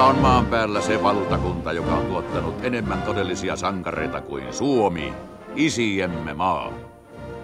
harva on maan päällä se valtakunta, joka on tuottanut enemmän todellisia sankareita kuin Suomi, isiemme maa.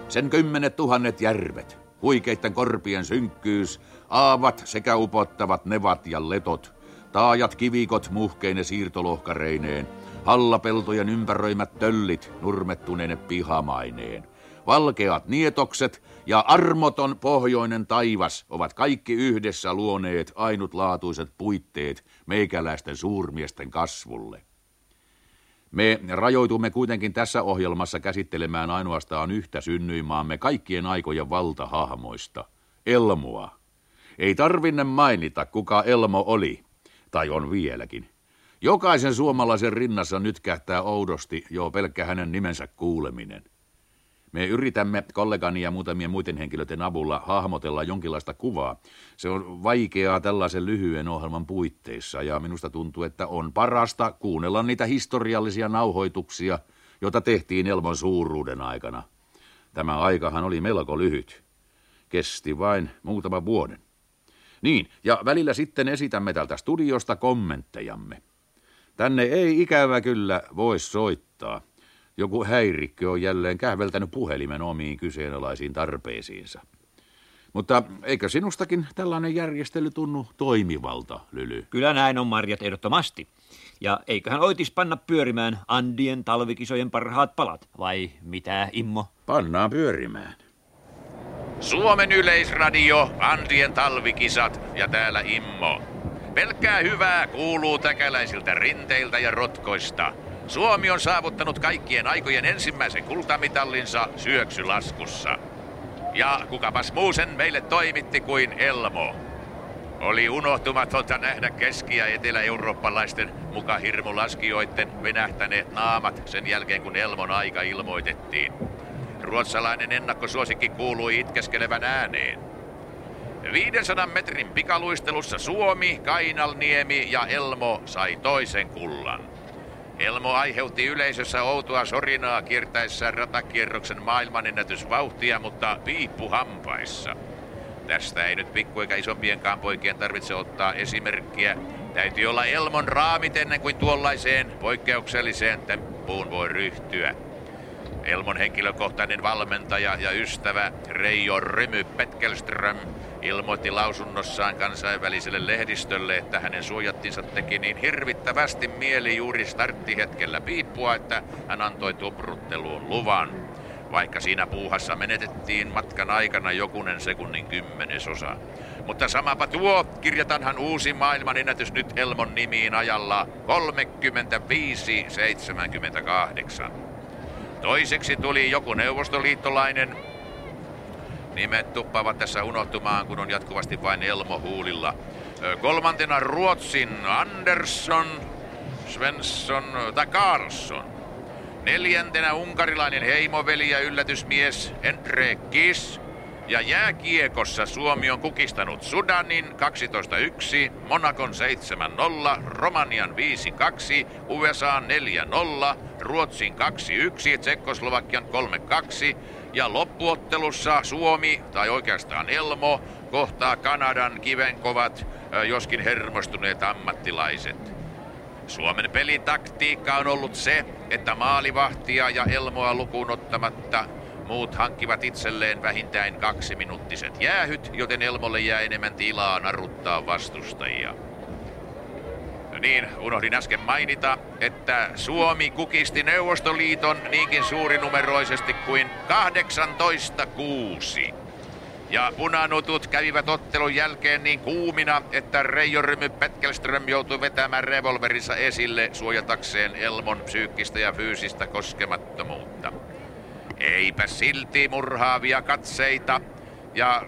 Sen kymmenet tuhannet järvet, huikeitten korpien synkkyys, aavat sekä upottavat nevat ja letot, taajat kivikot muhkeine siirtolohkareineen, hallapeltojen ympäröimät töllit nurmettuneine pihamaineen – valkeat nietokset ja armoton pohjoinen taivas ovat kaikki yhdessä luoneet ainutlaatuiset puitteet meikäläisten suurmiesten kasvulle. Me rajoitumme kuitenkin tässä ohjelmassa käsittelemään ainoastaan yhtä synnyimaamme kaikkien aikojen valtahahmoista, Elmoa. Ei tarvinne mainita, kuka Elmo oli, tai on vieläkin. Jokaisen suomalaisen rinnassa nyt kähtää oudosti jo pelkkä hänen nimensä kuuleminen – me yritämme kollegani ja muutamien muiden henkilöiden avulla hahmotella jonkinlaista kuvaa. Se on vaikeaa tällaisen lyhyen ohjelman puitteissa ja minusta tuntuu, että on parasta kuunnella niitä historiallisia nauhoituksia, joita tehtiin Elmon suuruuden aikana. Tämä aikahan oli melko lyhyt. Kesti vain muutama vuoden. Niin, ja välillä sitten esitämme tältä studiosta kommenttejamme. Tänne ei ikävä kyllä voi soittaa. Joku häirikkö on jälleen kähveltänyt puhelimen omiin kyseenalaisiin tarpeisiinsa. Mutta eikö sinustakin tällainen järjestely tunnu toimivalta, Lyly? Kyllä näin on, Marjat, ehdottomasti. Ja eiköhän oitis panna pyörimään Andien talvikisojen parhaat palat, vai mitä, Immo? Pannaan pyörimään. Suomen yleisradio, Andien talvikisat ja täällä Immo. Pelkkää hyvää kuuluu täkäläisiltä rinteiltä ja rotkoista – Suomi on saavuttanut kaikkien aikojen ensimmäisen kultamitallinsa syöksylaskussa. Ja kukapas muu sen meille toimitti kuin Elmo. Oli unohtumatonta nähdä keski- ja etelä-eurooppalaisten muka hirmulaskijoiden venähtäneet naamat sen jälkeen, kun Elmon aika ilmoitettiin. Ruotsalainen ennakkosuosikki kuului itkeskelevän ääneen. 500 metrin pikaluistelussa Suomi, Kainalniemi ja Elmo sai toisen kullan. Elmo aiheutti yleisössä outoa sorinaa kiertäessään ratakierroksen maailmanennätysvauhtia, mutta piippu hampaissa. Tästä ei nyt pikku eikä isompienkaan poikien tarvitse ottaa esimerkkiä. Täytyy olla Elmon raamit ennen kuin tuollaiseen poikkeukselliseen temppuun voi ryhtyä. Elmon henkilökohtainen valmentaja ja ystävä Reijo Rymy Petkelström ilmoitti lausunnossaan kansainväliselle lehdistölle, että hänen suojattinsa teki niin hirvittävästi mieli juuri starttihetkellä piippua, että hän antoi tuprutteluun luvan. Vaikka siinä puuhassa menetettiin matkan aikana jokunen sekunnin kymmenesosa. Mutta samapa tuo, kirjatanhan uusi maailmanennätys nyt Elmon nimiin ajalla 35-78. Toiseksi tuli joku neuvostoliittolainen, Nimet tuppavat tässä unohtumaan, kun on jatkuvasti vain Elmo huulilla. Kolmantena Ruotsin Andersson, Svensson tai Karlsson. Neljäntenä unkarilainen heimoveli ja yllätysmies Endre Kiss. Ja jääkiekossa Suomi on kukistanut Sudanin 12-1, Monakon 7-0, Romanian 5-2, USA 4-0, Ruotsin 2-1, Tsekkoslovakian 3-2 ja loppuottelussa Suomi, tai oikeastaan Elmo, kohtaa Kanadan kivenkovat, joskin hermostuneet ammattilaiset. Suomen pelitaktiikka on ollut se, että maalivahtia ja Elmoa lukuun ottamatta muut hankkivat itselleen vähintään kaksi minuuttiset jäähyt, joten Elmolle jää enemmän tilaa naruttaa vastustajia. No niin, unohdin äsken mainita, että Suomi kukisti Neuvostoliiton niinkin suurinumeroisesti kuin 18-6. Ja punanutut kävivät ottelun jälkeen niin kuumina, että Reijo Rymy Petkelström joutui vetämään revolverissa esille suojatakseen Elmon psyykkistä ja fyysistä koskemattomuutta. Eipä silti murhaavia katseita ja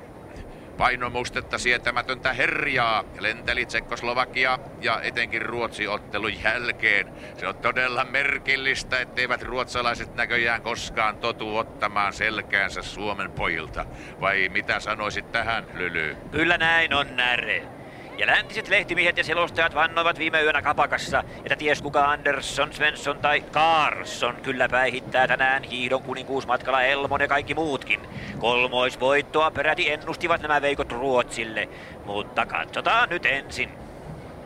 Painomustetta sietämätöntä herjaa lenteli Tsekkoslovakia ja etenkin Ruotsi-ottelun jälkeen. Se on todella merkillistä, etteivät ruotsalaiset näköjään koskaan totu ottamaan selkäänsä Suomen pojilta. Vai mitä sanoisit tähän, Lyly? Kyllä näin on, Näre. Ja läntiset lehtimiehet ja selostajat vannoivat viime yönä kapakassa, että ties kuka Andersson, Svensson tai Carlson kyllä päihittää tänään hiidon kuninkuusmatkalla Elmon ja kaikki muutkin. Kolmoisvoittoa peräti ennustivat nämä veikot Ruotsille, mutta katsotaan nyt ensin.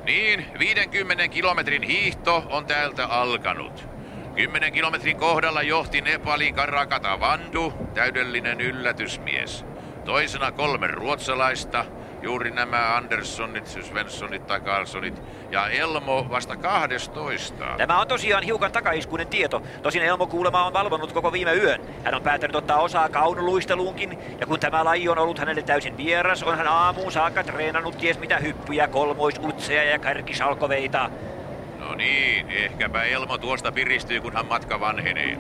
Niin, 50 kilometrin hiihto on täältä alkanut. 10 kilometrin kohdalla johti Nepalin Karakata Vandu, täydellinen yllätysmies. Toisena kolme ruotsalaista, juuri nämä Anderssonit, Svenssonit tai Carlsonit ja Elmo vasta 12. Tämä on tosiaan hiukan takaiskuinen tieto. Tosin Elmo kuulema on valvonnut koko viime yön. Hän on päättänyt ottaa osaa kaunoluisteluunkin, ja kun tämä laji on ollut hänelle täysin vieras, on hän aamuun saakka treenannut ties mitä hyppyjä, kolmoisutseja ja kärkisalkoveita. No niin, ehkäpä Elmo tuosta piristyy, kunhan matka vanhenee.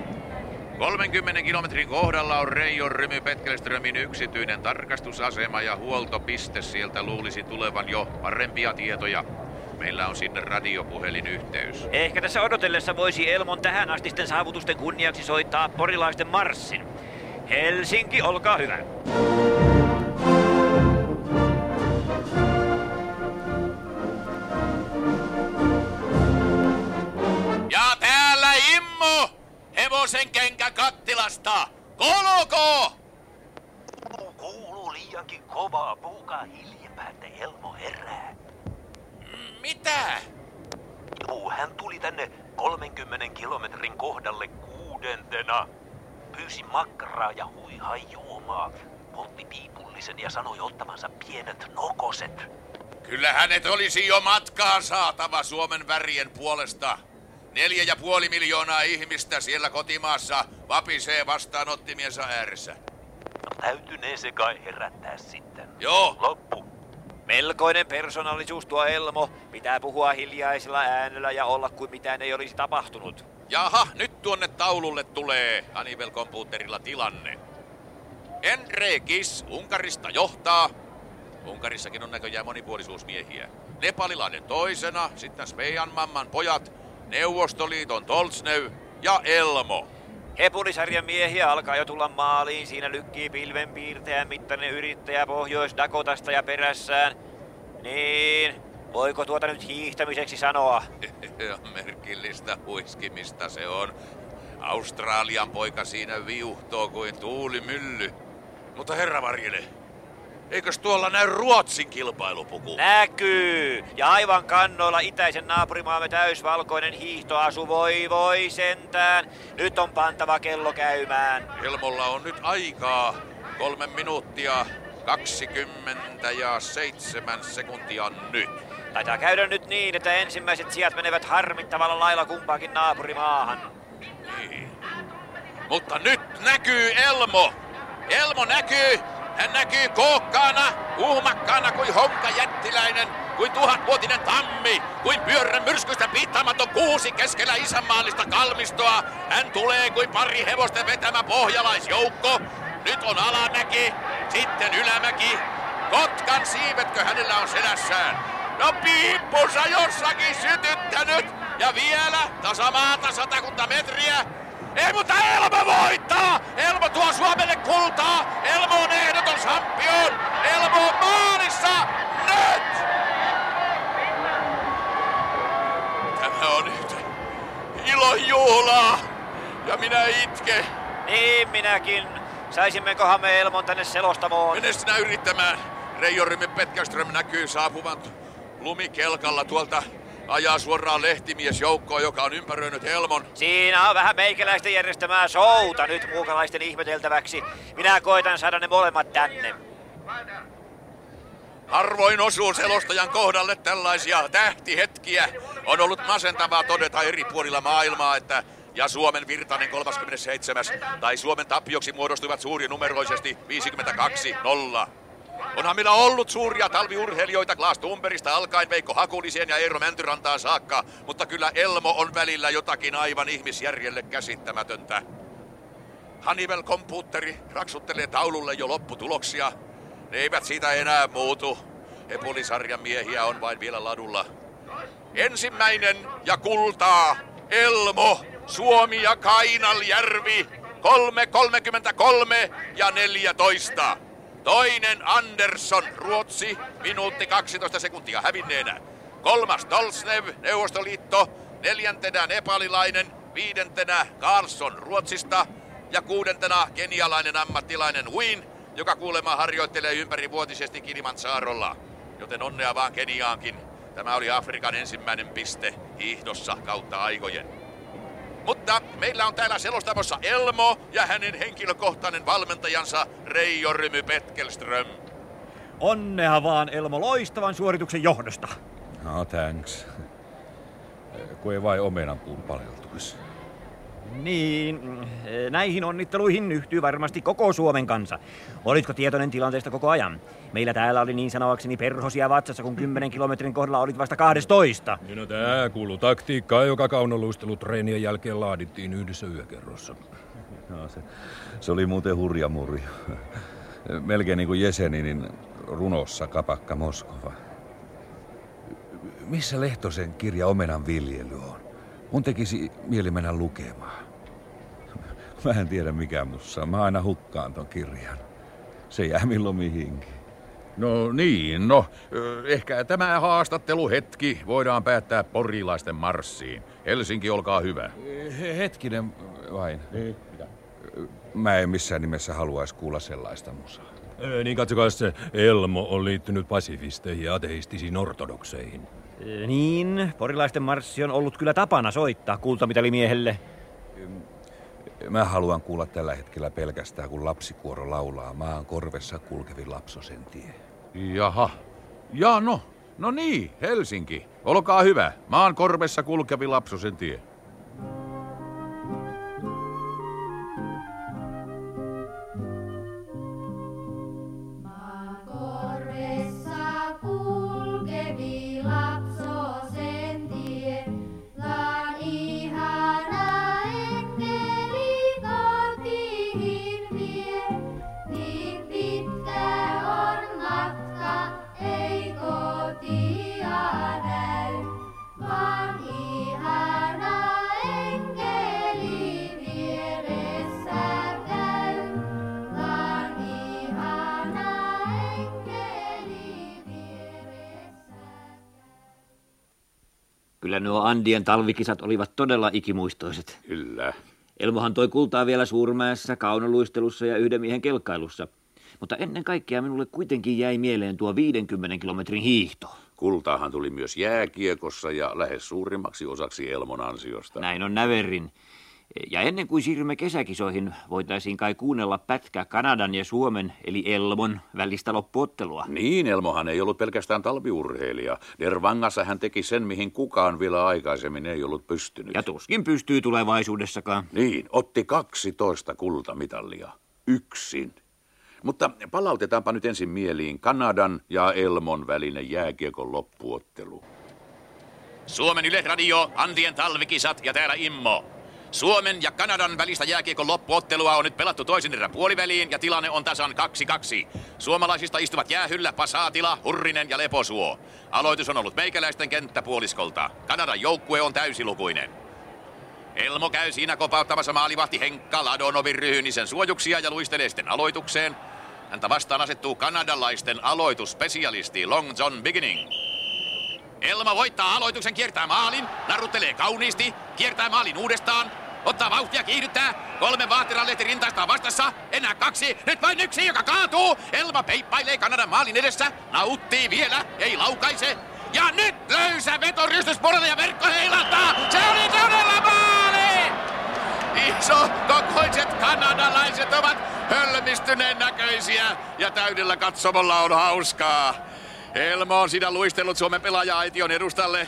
30 kilometrin kohdalla on Reijon Rymy Petkelströmin yksityinen tarkastusasema ja huoltopiste. Sieltä luulisi tulevan jo parempia tietoja. Meillä on sinne radiopuhelinyhteys. Ehkä tässä odotellessa voisi Elmon tähän astisten saavutusten kunniaksi soittaa porilaisten marssin. Helsinki, olkaa hyvä. Hevosen kenkä kattilasta! Koloko! Kuuluu liiankin kovaa. Puhukaa hiljempää, että Elmo herää. Mitä? Juu, hän tuli tänne 30 kilometrin kohdalle kuudentena. Pyysi makkaraa ja huihai juomaa. Poltti piipullisen ja sanoi ottavansa pienet nokoset. Kyllä hänet olisi jo matkaan saatava Suomen värien puolesta. Neljä ja puoli miljoonaa ihmistä siellä kotimaassa vapisee vastaanottimiensa ääressä. No täytynee se kai herättää sitten. Joo, Loppu. Melkoinen persoonallisuus tuo Elmo. Pitää puhua hiljaisella äänellä ja olla kuin mitään ei olisi tapahtunut. Jaha, nyt tuonne taululle tulee Hannibal Computerilla tilanne. Endre Kiss Unkarista johtaa. Unkarissakin on näköjään monipuolisuusmiehiä. Nepalilainen toisena, sitten Sveijan mamman pojat, Neuvostoliiton Toltsnev ja Elmo. Hepulisarjan miehiä alkaa jo tulla maaliin. Siinä lykkii pilvenpiirtäjän mittainen yrittäjä Pohjois-Dakotasta ja perässään. Niin, voiko tuota nyt hiihtämiseksi sanoa? Merkillistä huiskimista se on. Australian poika siinä viuhtoo kuin tuulimylly. Mutta herra Varjele, eikös tuolla näy Ruotsin kilpailupuku? Näkyy! Ja aivan kannoilla itäisen naapurimaamme täysvalkoinen hiihtoasu. Voi voi sentään. Nyt on pantava kello käymään. Helmolla on nyt aikaa kolme minuuttia 20 ja seitsemän sekuntia nyt. Taitaa käydä nyt niin, että ensimmäiset sijat menevät harmittavalla lailla kumpaankin naapurimaahan. Niin. Mutta nyt näkyy Elmo. Elmo näkyy. Hän näkyy kookkaana, uhmakkaana kuin honka jättiläinen, kuin tuhatvuotinen tammi, kuin pyörän myrskystä piittaamaton kuusi keskellä isänmaallista kalmistoa. Hän tulee kuin pari hevosta vetämä pohjalaisjoukko. Nyt on alamäki, sitten ylämäki. Kotkan siivetkö hänellä on selässään? No piippunsa jossakin sytyttänyt. Ja vielä tasamaata satakunta metriä. Ei, mutta Elmo voittaa! Elmo tuo Suomelle kultaa! Elmo on champion! Elmo maalissa! Nyt! Tämä on nyt ilon juhlaa! Ja minä itken. Niin minäkin. Saisimmekohan me Elmon tänne selostamoon? Mene sinä yrittämään. Reijorimmen Petkäström näkyy saapuvan lumikelkalla tuolta ajaa suoraan lehtimiesjoukkoon, joka on ympäröinyt Elmon. Siinä on vähän meikäläisten järjestämää souta nyt muukalaisten ihmeteltäväksi. Minä koitan saada ne molemmat tänne. Harvoin osuu selostajan kohdalle tällaisia tähtihetkiä. On ollut masentavaa todeta eri puolilla maailmaa, että ja Suomen Virtanen 37. tai Suomen tappioksi muodostuivat suurinumeroisesti 52-0. Onhan meillä ollut suuria talviurheilijoita Klaas Tumperista alkaen Veikko Hakuliseen ja Eero Mäntyrantaan saakka, mutta kyllä Elmo on välillä jotakin aivan ihmisjärjelle käsittämätöntä. Hannibal Computeri raksuttelee taululle jo lopputuloksia. Ne eivät siitä enää muutu. Epulisarjan miehiä on vain vielä ladulla. Ensimmäinen ja kultaa Elmo, Suomi ja Kainaljärvi. 3.33 ja 14. Toinen Andersson, Ruotsi, minuutti 12 sekuntia hävinneenä. Kolmas Dolsnev, Neuvostoliitto. Neljäntenä nepalilainen, viidentenä Carlson Ruotsista. Ja kuudentena kenialainen ammattilainen Win, joka kuulemma harjoittelee ympärivuotisesti Kilimansarolla. Joten onnea vaan Keniaankin. Tämä oli Afrikan ensimmäinen piste hiihdossa kautta aikojen. Mutta meillä on täällä selostamossa Elmo ja hänen henkilökohtainen valmentajansa Reijo Rymy Petkelström. Onnea vaan Elmo loistavan suorituksen johdosta. No thanks. Kun ei vain omenan puun paleltuisi. Niin, näihin onnitteluihin yhtyy varmasti koko Suomen kansa. Olitko tietoinen tilanteesta koko ajan? Meillä täällä oli niin sanoakseni perhosia vatsassa, kun 10 kilometrin kohdalla olit vasta 12. No tää kuuluu taktiikkaa, joka kaunoluistelutreenien jälkeen laadittiin yhdessä yökerrossa. No, se, se oli muuten hurja murja. Melkein niin kuin Jeseninin runossa Kapakka Moskova. Missä Lehtosen kirja Omenan viljely on? Mun tekisi mieli mennä lukemaan. Mä en tiedä mikä mussa. Mä aina hukkaan ton kirjan. Se jää milloin mihinkin. No niin, no. Ehkä tämä haastatteluhetki voidaan päättää porilaisten marssiin. Helsinki, olkaa hyvä. Hetkinen vain. Niin, mitä? Mä en missään nimessä haluaisi kuulla sellaista musaa. Niin katsokaa se, Elmo on liittynyt pasifisteihin ja ateistisiin ortodokseihin. Niin, porilaisten marssi on ollut kyllä tapana soittaa kultamitälimiehelle. Mä haluan kuulla tällä hetkellä pelkästään, kun lapsikuoro laulaa maan korvessa kulkevin lapsosen tie. Jaha. Ja no, no niin, Helsinki. Olkaa hyvä. Maan korvessa kulkevi lapsosen tie. Kyllä nuo Andien talvikisat olivat todella ikimuistoiset. Kyllä. Elmohan toi kultaa vielä suurmäessä, kaunoluistelussa ja yhden miehen kelkkailussa. Mutta ennen kaikkea minulle kuitenkin jäi mieleen tuo 50 kilometrin hiihto. Kultaahan tuli myös jääkiekossa ja lähes suurimmaksi osaksi Elmon ansiosta. Näin on Näverin. Ja ennen kuin siirrymme kesäkisoihin, voitaisiin kai kuunnella pätkä Kanadan ja Suomen, eli Elmon, välistä loppuottelua. Niin, Elmohan ei ollut pelkästään talviurheilija. Dervangassa hän teki sen, mihin kukaan vielä aikaisemmin ei ollut pystynyt. Ja tuskin pystyy tulevaisuudessakaan. Niin, otti 12 kultamitalia. Yksin. Mutta palautetaanpa nyt ensin mieliin Kanadan ja Elmon välinen jääkiekon loppuottelu. Suomen Yleisradio, Antien talvikisat ja täällä Immo. Suomen ja Kanadan välistä jääkiekon loppuottelua on nyt pelattu toisen erän puoliväliin ja tilanne on tasan 2-2. Suomalaisista istuvat jäähyllä Pasaatila, Hurrinen ja Leposuo. Aloitus on ollut meikäläisten kenttäpuoliskolta. Kanadan joukkue on täysilukuinen. Elmo käy siinä kopauttamassa maalivahti Henkka Ladonovin ryhynisen suojuksia ja luistelee sitten aloitukseen. Häntä vastaan asettuu kanadalaisten aloitusspesialisti Long John Beginning. Elma voittaa aloituksen, kiertää maalin, naruttelee kauniisti, kiertää maalin uudestaan, ottaa vauhtia, kiihdyttää, kolme vaatiralleeti rintaista vastassa, enää kaksi, nyt vain yksi, joka kaatuu. Elma peippailee Kanadan maalin edessä, nauttii vielä, ei laukaise. Ja nyt löysä veto rystyspuolella ja verkko heilahtaa. Se oli todella maali! Iso kokoiset kanadalaiset ovat hölmistyneen näköisiä ja täydellä katsomolla on hauskaa. Elmo on siinä luistellut Suomen pelaaja-aition edustalle.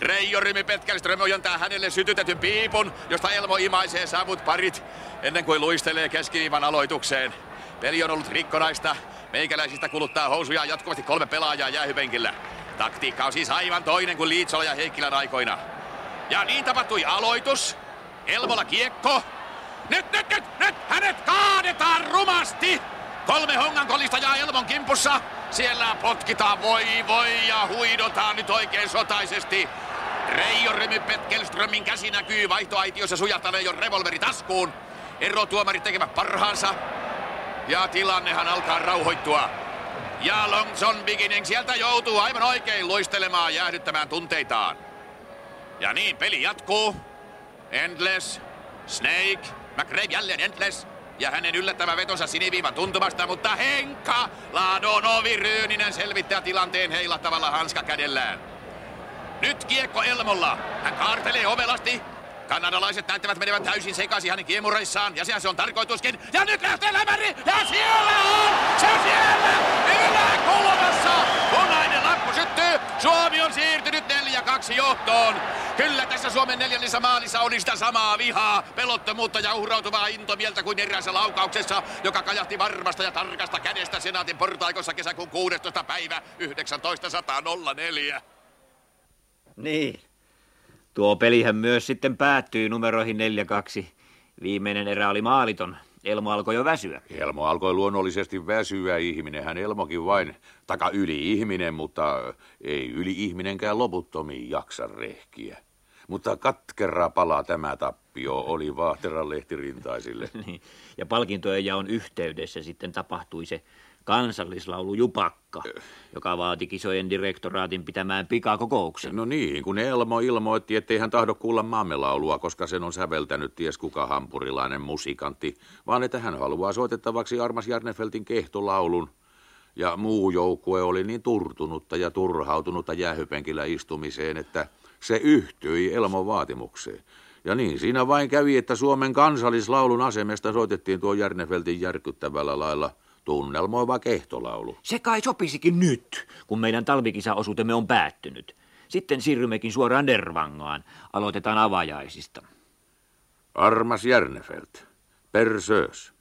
Reijo Rymi Petkelström ojentaa hänelle sytytetyn piipun, josta Elmo imaisee savut parit ennen kuin luistelee keskiviivan aloitukseen. Peli on ollut rikkonaista. Meikäläisistä kuluttaa housuja jatkuvasti kolme pelaajaa jäähypenkillä. Taktiikka on siis aivan toinen kuin Liitsola ja Heikkilän aikoina. Ja niin tapahtui aloitus. Elmola kiekko. Nyt, nyt, nyt, nyt! Hänet kaadetaan rumasti! Kolme hongan ja Elmon kimpussa. Siellä potkitaan voi voi ja huidotaan nyt oikein sotaisesti. Reijo Remy Petkelströmin käsi näkyy vaihtoaitiossa sujahtaneen jo revolveri taskuun. Erotuomarit tekevät parhaansa. Ja tilannehan alkaa rauhoittua. Ja Longson Beginning sieltä joutuu aivan oikein luistelemaan jäähdyttämään tunteitaan. Ja niin peli jatkuu. Endless, Snake, McRae jälleen Endless, ja hänen yllättävä vetonsa siniviivan tuntumasta, mutta Henkka Ladonovi Ryyninen selvittää tilanteen heilattavalla hanskakädellään. Nyt kiekko Elmolla. Hän kaartelee ovelasti. Kanadalaiset näyttävät menevän täysin sekaisin hänen kiemureissaan, ja sehän se on tarkoituskin. Ja nyt lähtee lämäri, ja siellä on! Se on siellä! Yläkulmassa! Punainen lappu syttyy. Suomi on siirtynyt 4-2 johtoon. Kyllä tässä Suomen neljännessä maalissa oli sitä samaa vihaa, pelottomuutta ja uhrautuvaa intomieltä kuin eräässä laukauksessa, joka kajahti varmasta ja tarkasta kädestä senaatin portaikossa kesäkuun 16. päivä 1904. Niin. Tuo pelihän myös sitten päättyi numeroihin 4-2. Viimeinen erä oli maaliton. Elmo alkoi jo väsyä. Elmo alkoi luonnollisesti väsyä ihminen. Hän Elmokin vain taka yli ihminen, mutta ei yli ihminenkään loputtomiin jaksa rehkiä. Mutta katkera pala tämä tappio oli Vaahteran lehtirintaisille. Niin. Ja palkintojen jaon yhteydessä sitten tapahtui se kansallislaulu Jupakka, joka vaati kisojen direktoraatin pitämään pikakokouksen. No niin, kun Elmo ilmoitti, ettei hän tahdo kuulla maamme laulua, koska sen on säveltänyt ties kuka hampurilainen musikantti, vaan että hän haluaa soitettavaksi Armas Jarnefeltin kehtolaulun. Ja muu joukkue oli niin turtunutta ja turhautunutta jäähypenkillä istumiseen, että se yhtyi Elmon vaatimukseen. Ja niin siinä vain kävi, että Suomen kansallislaulun asemesta soitettiin tuo Järnefeltin järkyttävällä lailla – Tunnelmoiva kehtolaulu. Se kai sopisikin nyt, kun meidän talvikisaosuutemme on päättynyt. Sitten siirrymmekin suoraan Dervangaan. Aloitetaan avajaisista. Armas Järnefelt. Persöös.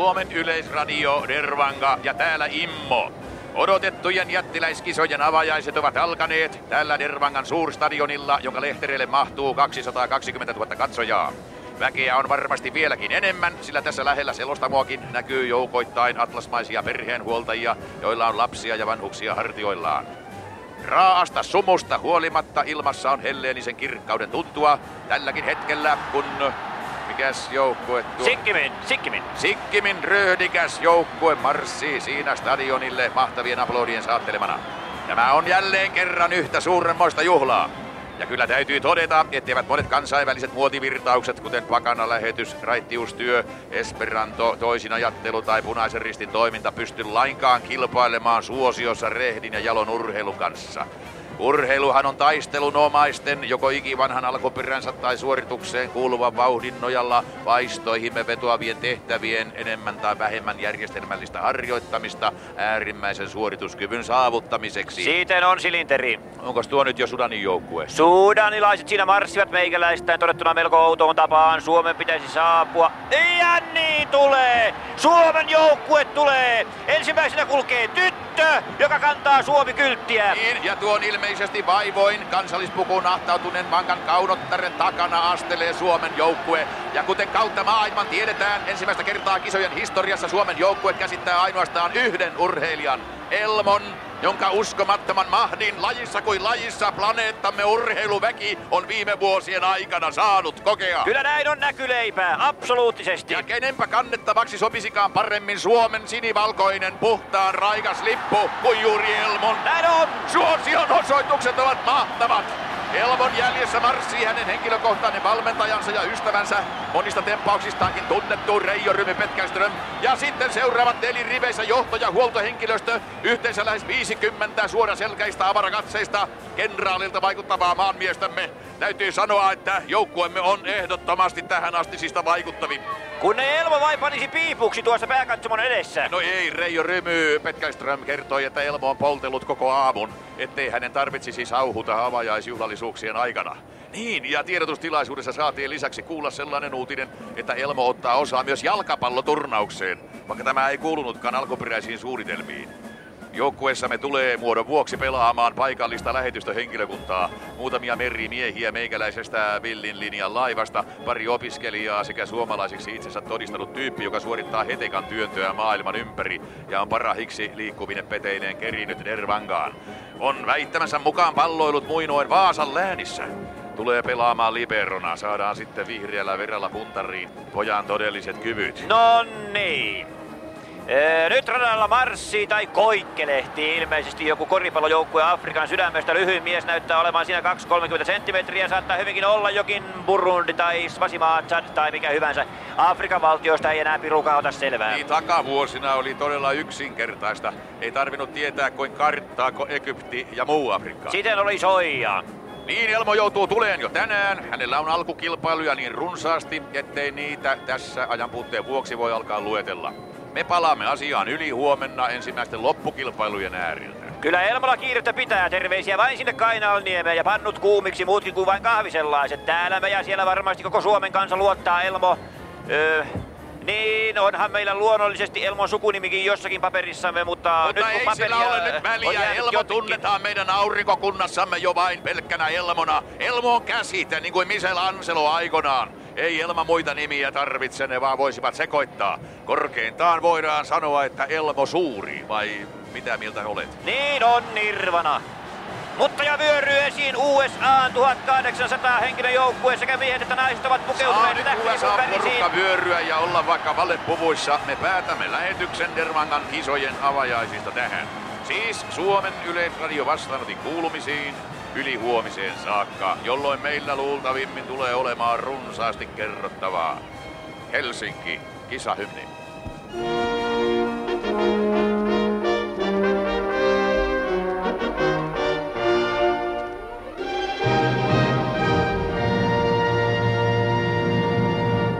Suomen Yleisradio, Dervanga ja täällä Immo. Odotettujen jättiläiskisojen avajaiset ovat alkaneet täällä Dervangan suurstadionilla, jonka lehtereille mahtuu 220 000 katsojaa. Väkeä on varmasti vieläkin enemmän, sillä tässä lähellä selostamoakin näkyy joukoittain atlasmaisia perheenhuoltajia, joilla on lapsia ja vanhuksia hartioillaan. Raasta sumusta huolimatta ilmassa on helleenisen kirkkauden tuntua tälläkin hetkellä, kun mikäs joukkue tuo? Sikkimin, Sikkimin. Sikkimin röhdikäs joukkue marssii siinä stadionille mahtavien aplodien saattelemana. Tämä on jälleen kerran yhtä suuremmoista juhlaa. Ja kyllä täytyy todeta, etteivät monet kansainväliset muotivirtaukset, kuten pakana lähetys, raittiustyö, esperanto, toisinajattelu tai punaisen ristin toiminta pysty lainkaan kilpailemaan suosiossa rehdin ja jalon urheilun kanssa. Urheiluhan on taistelunomaisten, joko ikivanhan alkuperänsä tai suoritukseen kuuluvan vauhdin nojalla vaistoihimme vetoavien tehtävien enemmän tai vähemmän järjestelmällistä harjoittamista äärimmäisen suorituskyvyn saavuttamiseksi. Siitä on silinteri. Onko tuo nyt jo Sudanin joukkue? Sudanilaiset siinä marssivat meikäläistään todettuna melko outoon tapaan. Suomen pitäisi saapua. Ja niin tulee! Suomen joukkue tulee! Ensimmäisenä kulkee tyttö, joka kantaa Suomi-kylttiä. Niin, ja tuon ilmeisesti vaivoin kansallispukuun ahtautuneen mankan kaunottaren takana astelee Suomen joukkue. Ja kuten kautta maailman tiedetään, ensimmäistä kertaa kisojen historiassa Suomen joukkue käsittää ainoastaan yhden urheilijan. Elmon, jonka uskomattoman mahdin lajissa kuin lajissa planeettamme urheiluväki on viime vuosien aikana saanut kokea. Kyllä näin on näkyleipää, absoluuttisesti. Ja kenenpä kannettavaksi sopisikaan paremmin Suomen sinivalkoinen puhtaan raikas lippu kuin juuri Elmon. Näin on! Suosion osoitukset ovat mahtavat. Elmon jäljessä marssii hänen henkilökohtainen valmentajansa ja ystävänsä, monista tempauksistaankin tunnettu Reijo Rymi Petkäström. Ja sitten seuraavat neliriveissä johto- ja huoltohenkilöstö, yhteensä lähes 50 suoraselkäistä avarakatseista, kenraalilta vaikuttavaa maanmiestämme. Täytyy sanoa, että joukkuemme on ehdottomasti tähän astisista vaikuttavin. Kun ei Elmo vai panisi piipuksi tuossa pääkatsomon edessä. No ei, Reijo Rymy. Petkäström kertoi, että Elmo on poltellut koko aamun, ettei hänen tarvitsisi sauhuta avajaisjuhlallisuuksien aikana. Niin, ja tiedotustilaisuudessa saatiin lisäksi kuulla sellainen uutinen, että Elmo ottaa osaa myös jalkapalloturnaukseen, vaikka tämä ei kuulunutkaan alkuperäisiin suunnitelmiin. Joukkueessamme tulee muodon vuoksi pelaamaan paikallista lähetystöhenkilökuntaa, muutamia merimiehiä meikäläisestä Villin linjan laivasta, pari opiskelijaa sekä suomalaisiksi itsensä todistanut tyyppi, joka suorittaa hetekan työntöä maailman ympäri ja on parahiksi liikkuvinen peteineen kerinyt Dervangaan. On väittämänsä mukaan palloilut muinoin Vaasan läänissä. Tulee pelaamaan liberona, saadaan sitten vihreällä verralla puntariin pojan todelliset kyvyt. No niin. Ee, nyt radalla marssii tai koikkelehti ilmeisesti joku koripallojoukkue Afrikan sydämestä. Lyhyin mies näyttää olevan siinä 2-30 senttimetriä. Saattaa hyvinkin olla jokin Burundi tai Svasimaa, Chad tai mikä hyvänsä. Afrikan valtiosta ei enää pirukaan ota selvää. Niin takavuosina oli todella yksinkertaista. Ei tarvinnut tietää kuin karttaako Egypti ja muu Afrikka. Siten oli soija. Niin Elmo joutuu tuleen jo tänään. Hänellä on alkukilpailuja niin runsaasti, ettei niitä tässä ajan puutteen vuoksi voi alkaa luetella. Me palaamme asiaan yli huomenna ensimmäisten loppukilpailujen ääriltä. Kyllä Elmola kiirettä pitää. Terveisiä vain sinne Kainalniemeen ja pannut kuumiksi muutkin kuin vain kahvisellaiset. Täällä me ja siellä varmasti koko Suomen kansa luottaa Elmo. Öö, niin, onhan meillä luonnollisesti Elmon sukunimikin jossakin paperissamme, mutta, Mutta nyt kun ei paperia sillä ole nyt väliä. Elmo jotenkin- tunnetaan meidän aurinkokunnassamme jo vain pelkkänä Elmona. Elmo on käsite, niin kuin Michel Anselo aikonaan. Ei Elma muita nimiä tarvitse, ne vaan voisivat sekoittaa. Korkeintaan voidaan sanoa, että Elmo suuri, vai mitä mieltä olet? Niin on Nirvana. Mutta ja vyöryy esiin USA 1800 henkilön joukkue sekä miehet että naiset ovat Saa pukeutuneet USA värisiin. porukka vyöryä ja olla vaikka valepuvuissa. Me päätämme lähetyksen Dervangan kisojen avajaisista tähän. Siis Suomen Yleisradio vastaanotin kuulumisiin yli huomiseen saakka, jolloin meillä luultavimmin tulee olemaan runsaasti kerrottavaa. Helsinki, kisahymni.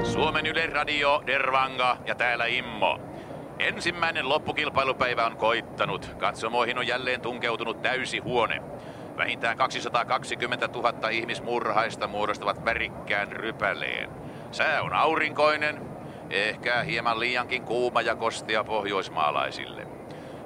Suomen Yleisradio, Dervanga ja täällä Immo. Ensimmäinen loppukilpailupäivä on koittanut. Katsomoihin on jälleen tunkeutunut täysi huone. Vähintään 220 000 ihmismurhaista muodostavat värikkään rypäleen. Sää on aurinkoinen, ehkä hieman liiankin kuuma ja kostea pohjoismaalaisille.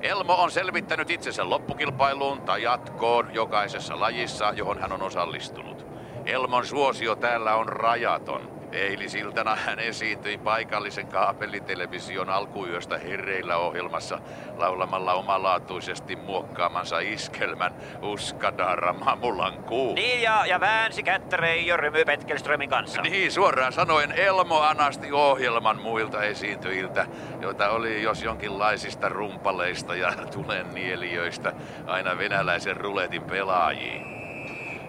Elmo on selvittänyt itsensä loppukilpailuun tai jatkoon jokaisessa lajissa, johon hän on osallistunut. Elmon suosio täällä on rajaton. Eilisiltana hän esiintyi paikallisen kaapelitelevision alkuyöstä herreillä ohjelmassa laulamalla omalaatuisesti muokkaamansa iskelmän Uskadara Mamulan kuu. Niin ja, ja väänsi kättä Reijo Rymy Petkelströmin kanssa. Niin, suoraan sanoen Elmo anasti ohjelman muilta esiintyjiltä, joita oli jos jonkinlaisista rumpaleista ja tulennielijöistä aina venäläisen ruletin pelaajiin.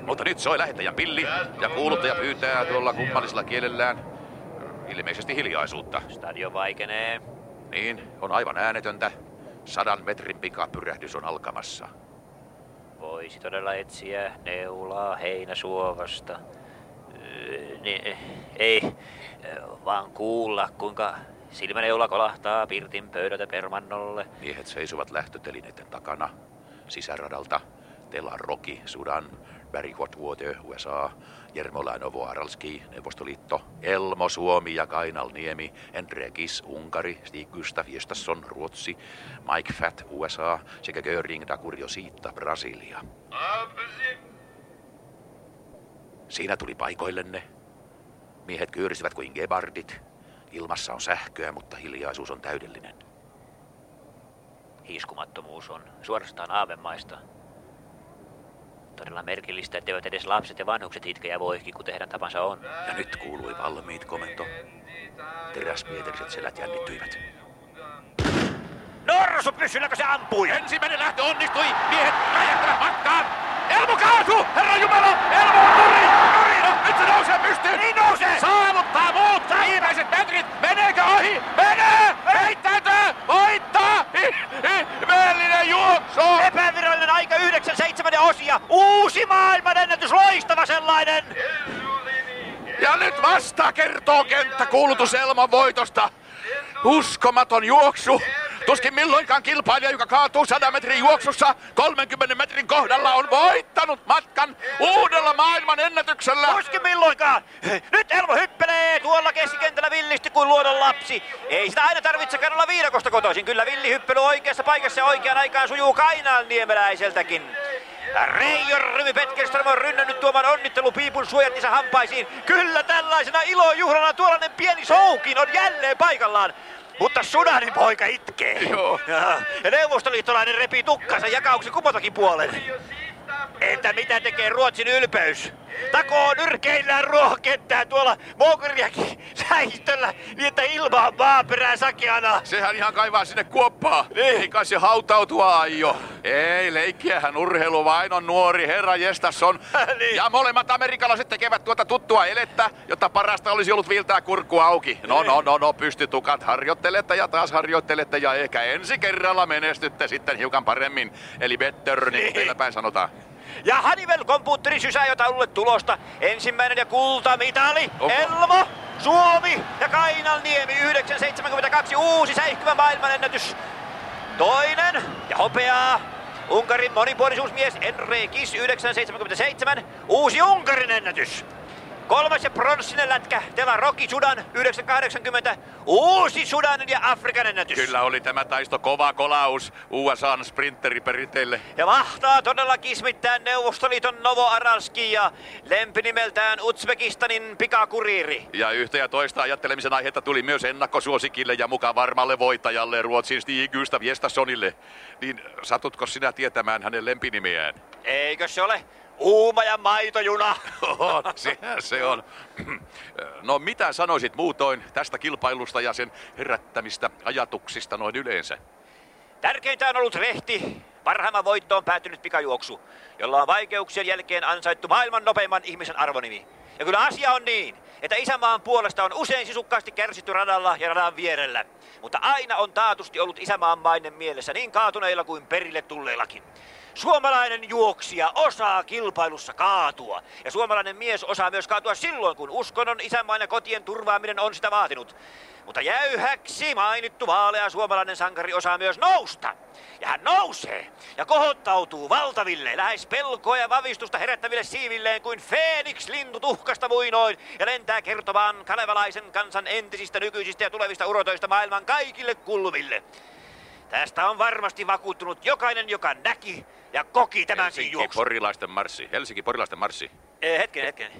Mutta nyt soi lähettäjän pilli ja kuuluttaja pyytää tuolla kummallisella kielellään ilmeisesti hiljaisuutta. Stadion vaikenee. Niin, on aivan äänetöntä. Sadan metrin pikapyrähdys on alkamassa. Voisi todella etsiä neulaa heinäsuovasta. Öö, Niin, ei, vaan kuulla kuinka silmäneula kolahtaa Pirtin pöydältä permannolle. Miehet seisovat lähtötelineiden takana. Sisäradalta Telan Roki, Sudan, Barry Hotwater, USA, Jermo Lanovo Aralski, Neuvostoliitto, Elmo Suomi ja Kainal Niemi, Endre Kiss, Unkari, Stig Gustaf Jestasson, Ruotsi, Mike Fat, USA sekä Göring Dakurio Siitta, Brasilia. Siinä tuli paikoillenne. Miehet kyyrisivät kuin gebardit. Ilmassa on sähköä, mutta hiljaisuus on täydellinen. Hiiskumattomuus on suorastaan aavemaista. Todella merkillistä, etteivät edes lapset ja vanhukset itke ja voihki, kun heidän tapansa on. Ja nyt kuului valmiit komento. Teräspieteliset selät jännittyivät. Norsu, pyssylläkö se ampui? Ensimmäinen lähtö onnistui. Miehet räjähtävät matkaan. Elmo kaatuu! Herra Jumala! Elmo on nuri! Nuri! No, nyt se nousee pystyyn! Niin nousee! Saavuttaa muut! Viimeiset metrit! Meneekö ohi? Menee! Heittäytyy! Voittaa! Ihmeellinen juoksu! Epävirallinen aika 9-7 ja osia. Uusi maailmanennätys, loistava sellainen. Ja nyt vasta kertoo kenttä kuulutus Elmon voitosta. Uskomaton juoksu. Tuskin milloinkaan kilpailija, joka kaatuu 100 metrin juoksussa 30 metrin kohdalla, on voittanut matkan uudella maailman ennätyksellä. Tuskin milloinkaan. Nyt Elmo hyppelee tuolla keskikentällä villisti kuin luodon lapsi. Ei sitä aina tarvitse olla viidakosta kotoisin. Kyllä villihyppely oikeassa paikassa ja oikeaan aikaan sujuu Kainaan niemeläiseltäkin. Reijo Rymi Petkerström on rynnännyt tuomaan onnittelupiipun suojattinsa hampaisiin. Kyllä tällaisena ilojuhlana tuollainen pieni soukin on jälleen paikallaan. Mutta Sudanin poika itkee. Joo. Ja, ja neuvostoliittolainen repii tukkansa jakauksen kummaltakin puolen. Entä mitä tekee Ruotsin ylpeys? Takoo nyrkeillään ruohokenttää tuolla Mokriakin sähistöllä niin, että ilma on maaperää sakeana. Sehän ihan kaivaa sinne kuoppaa. Niin. Ei kai se hautautua aio. Ei, leikkiähän urheilu vain on nuori herra Jestasson. Niin. Ja molemmat amerikkalaiset tekevät tuota tuttua elettä, jotta parasta olisi ollut viiltää kurkku auki. No, no, no, no, pystytukat harjoittelette ja taas harjoittelette ja ehkä ensi kerralla menestytte sitten hiukan paremmin. Eli better, niin Niin. päin sanotaan. Ja Hanivel kompuutteri sysää jo taululle tulosta. Ensimmäinen ja kultamitali. Oho. Elmo, Suomi ja Kainalniemi 972 uusi säihkyvä maailmanennätys. Toinen ja hopeaa. Unkarin monipuolisuusmies Enre Kis 977, uusi Unkarin ennätys. Kolmas ja pronssinen lätkä, Tela Roki Sudan 980, uusi Sudanin ja Afrikan ennätys. Kyllä oli tämä taisto kova kolaus USAn sprinteriperinteille. Ja mahtaa todella kismittää Neuvostoliiton Novo Aralski ja lempinimeltään Uzbekistanin pikakuriiri. Ja yhtä ja toista ajattelemisen aihetta tuli myös ennakkosuosikille ja mukaan varmalle voittajalle Ruotsin Stig Gestassonille. Niin satutko sinä tietämään hänen lempinimeään? Eikö se ole uuma ja maitojuna? On, sehän se on. No mitä sanoisit muutoin tästä kilpailusta ja sen herättämistä ajatuksista noin yleensä? Tärkeintä on ollut rehti, parhaimman voittoon päätynyt pikajuoksu, jolla on vaikeuksien jälkeen ansaittu maailman nopeimman ihmisen arvonimi. Ja kyllä asia on niin, että isämaan puolesta on usein sisukkaasti kärsitty radalla ja radan vierellä. Mutta aina on taatusti ollut isämaan mainen mielessä niin kaatuneilla kuin perille tulleillakin. Suomalainen juoksija osaa kilpailussa kaatua. Ja suomalainen mies osaa myös kaatua silloin, kun uskonnon, isänmaan ja kotien turvaaminen on sitä vaatinut. Mutta jäyhäksi mainittu vaalea suomalainen sankari osaa myös nousta. Ja hän nousee ja kohottautuu valtaville, lähes pelkoa ja vavistusta herättäville siivilleen kuin Phoenix lintu tuhkasta muinoin ja lentää kertomaan kalevalaisen kansan entisistä, nykyisistä ja tulevista urotoista maailman kaikille kulmille. Tästä on varmasti vakuuttunut jokainen, joka näki ja koki tämänkin Helsinki juoksun. porilaisten marssi. Helsinki porilaisten marssi. Eh, hetken, hetken.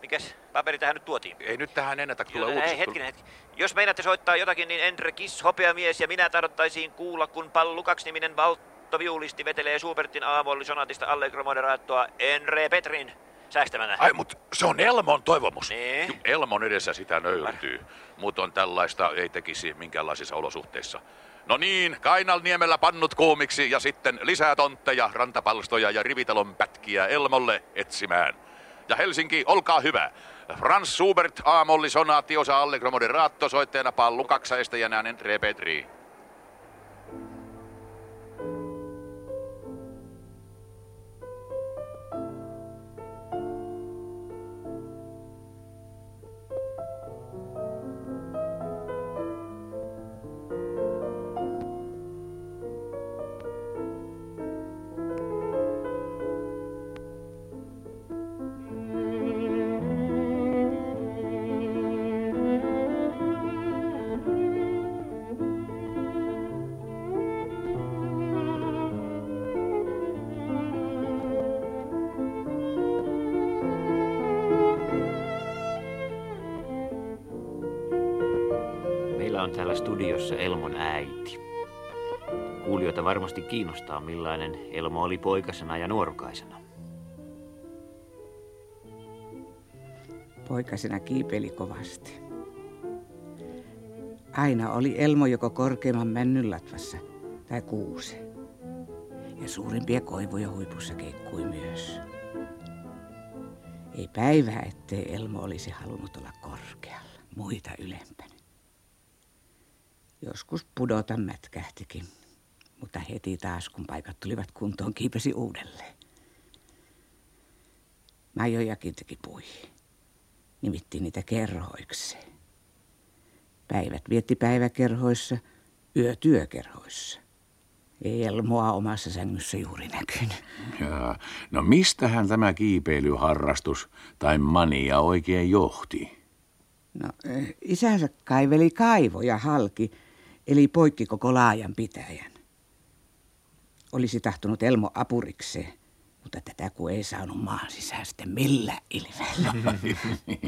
Mikäs paperi tähän nyt tuotiin? Ei nyt tähän ennätä tulla uutiset. ei, hetkinen, hetki. Jos meinaatte soittaa jotakin, niin Endre Kiss, hopeamies ja minä tarvittaisiin kuulla, kun Pallu 2-niminen valttoviulisti vetelee Subertin aavollisonatista Allegro Moderaattoa Enre Petrin säästämänä. Ai, mut se on Elmon toivomus. Niin. Ju- Elmon edessä sitä nöyrtyy. Mut on tällaista ei tekisi minkäänlaisissa olosuhteissa. No niin, Kainalniemellä pannut kuumiksi ja sitten lisää tontteja, rantapalstoja ja rivitalon pätkiä Elmolle etsimään. Ja Helsinki, olkaa hyvä. Franz Schubert, Aamolli, Sonaatti, osa Allegro Moderaatto, soittajana Pallu, kaksaista ja näen Andre Petri. Kiinnostaa, millainen Elmo oli poikasena ja nuorukaisena. Poikasena kiipeli kovasti. Aina oli Elmo joko korkeimman männyn latvassa tai kuuse. Ja suurimpia koivuja huipussa keikkui myös. Ei päivää, ettei Elmo olisi halunnut olla korkealla, muita ylempänä. Joskus pudota mätkähtikin, mutta heti taas kun paikat tulivat kuntoon, kiipesi uudelleen. Majojakin teki puihin. Nimitti niitä kerhoiksi. Päivät vietti päiväkerhoissa, yö työkerhoissa. Ei Elmoa omassa sängyssä juuri näkynyt. Jaa. No mistähän tämä kiipeilyharrastus tai mania oikein johti? No, eh, isänsä kaiveli kaivoja halki, eli poikki koko laajan pitäjän. Olisi tahtonut Elmo apurikseen, mutta tätä kun ei saanut maan sisään sitten millä ilmeellä.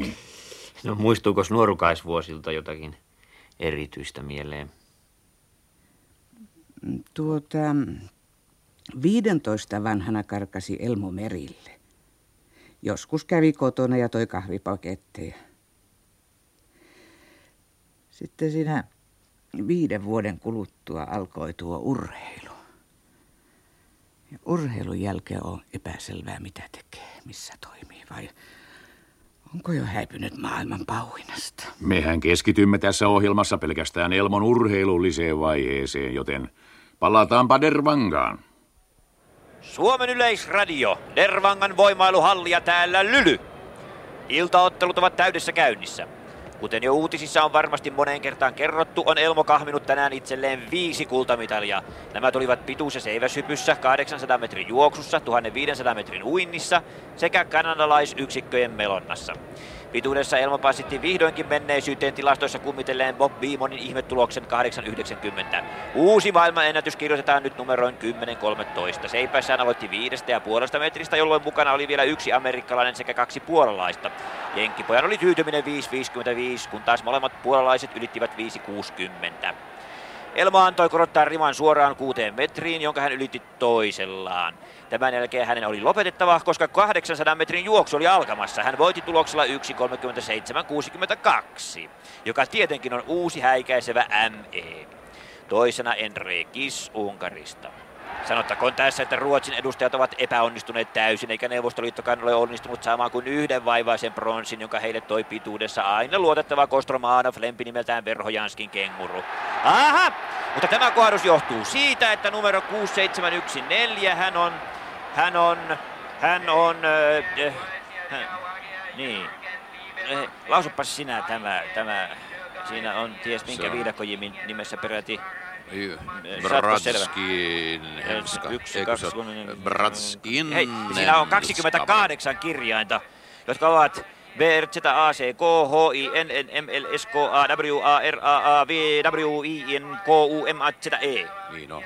no muistuuko nuorukaisvuosilta jotakin erityistä mieleen? Tuota, 15 vanhana karkasi Elmo merille. Joskus kävi kotona ja toi kahvipaketteja. Sitten siinä viiden vuoden kuluttua alkoi tuo urheilu. Urheilun jälkeen on epäselvää, mitä tekee, missä toimii vai onko jo häipynyt maailman pauhinasta. Mehän keskitymme tässä ohjelmassa pelkästään Elmon urheilulliseen vaiheeseen, joten palataanpa Dervangaan. Suomen yleisradio, Dervangan voimailuhalli ja täällä Lyly. Iltaottelut ovat täydessä käynnissä. Kuten jo uutisissa on varmasti moneen kertaan kerrottu, on Elmo kahminut tänään itselleen viisi kultamitalia. Nämä tulivat pituus- ja seiväshypyssä, 800 metrin juoksussa, 1500 metrin uinnissa sekä kanadalaisyksikköjen melonnassa. Pituudessa Elmo passitti vihdoinkin menneisyyteen tilastoissa kummitelleen Bob Beamonin ihmetuloksen 890. Uusi maailmanennätys kirjoitetaan nyt numeroin 10.13. Seipäissään aloitti viidestä ja puolesta metristä, jolloin mukana oli vielä yksi amerikkalainen sekä kaksi puolalaista. Jenkkipojan oli tyytyminen 5.55, kun taas molemmat puolalaiset ylittivät 5.60. Elma antoi korottaa riman suoraan kuuteen metriin, jonka hän ylitti toisellaan. Tämän jälkeen hänen oli lopetettava, koska 800 metrin juoksu oli alkamassa. Hän voitti tuloksella 1.37.62, joka tietenkin on uusi häikäisevä ME. Toisena Enre Kiss Unkarista. Sanottakoon tässä, että Ruotsin edustajat ovat epäonnistuneet täysin, eikä Neuvostoliittokaan ole onnistunut saamaan kuin yhden vaivaisen pronssin, jonka heille toi pituudessa aina luotettava Kostromaanov lempi nimeltään Verhojanskin kenguru. Aha! Mutta tämä kohdus johtuu siitä, että numero 6714, hän on, hän on, hän on, äh, hän, niin, äh, lausupas sinä tämä, tämä, siinä on ties minkä viidakkojimin nimessä peräti Bratskin hemska. Yksi, kaksi, Bratskin Hei, siinä on 28 kirjainta, jotka ovat B, R, Z, A, C, K, H, I, N, N, M, L, S, K, A, W, A, R, A, A, V, W, I, N, K, U, M, A, Z, E. Niin on.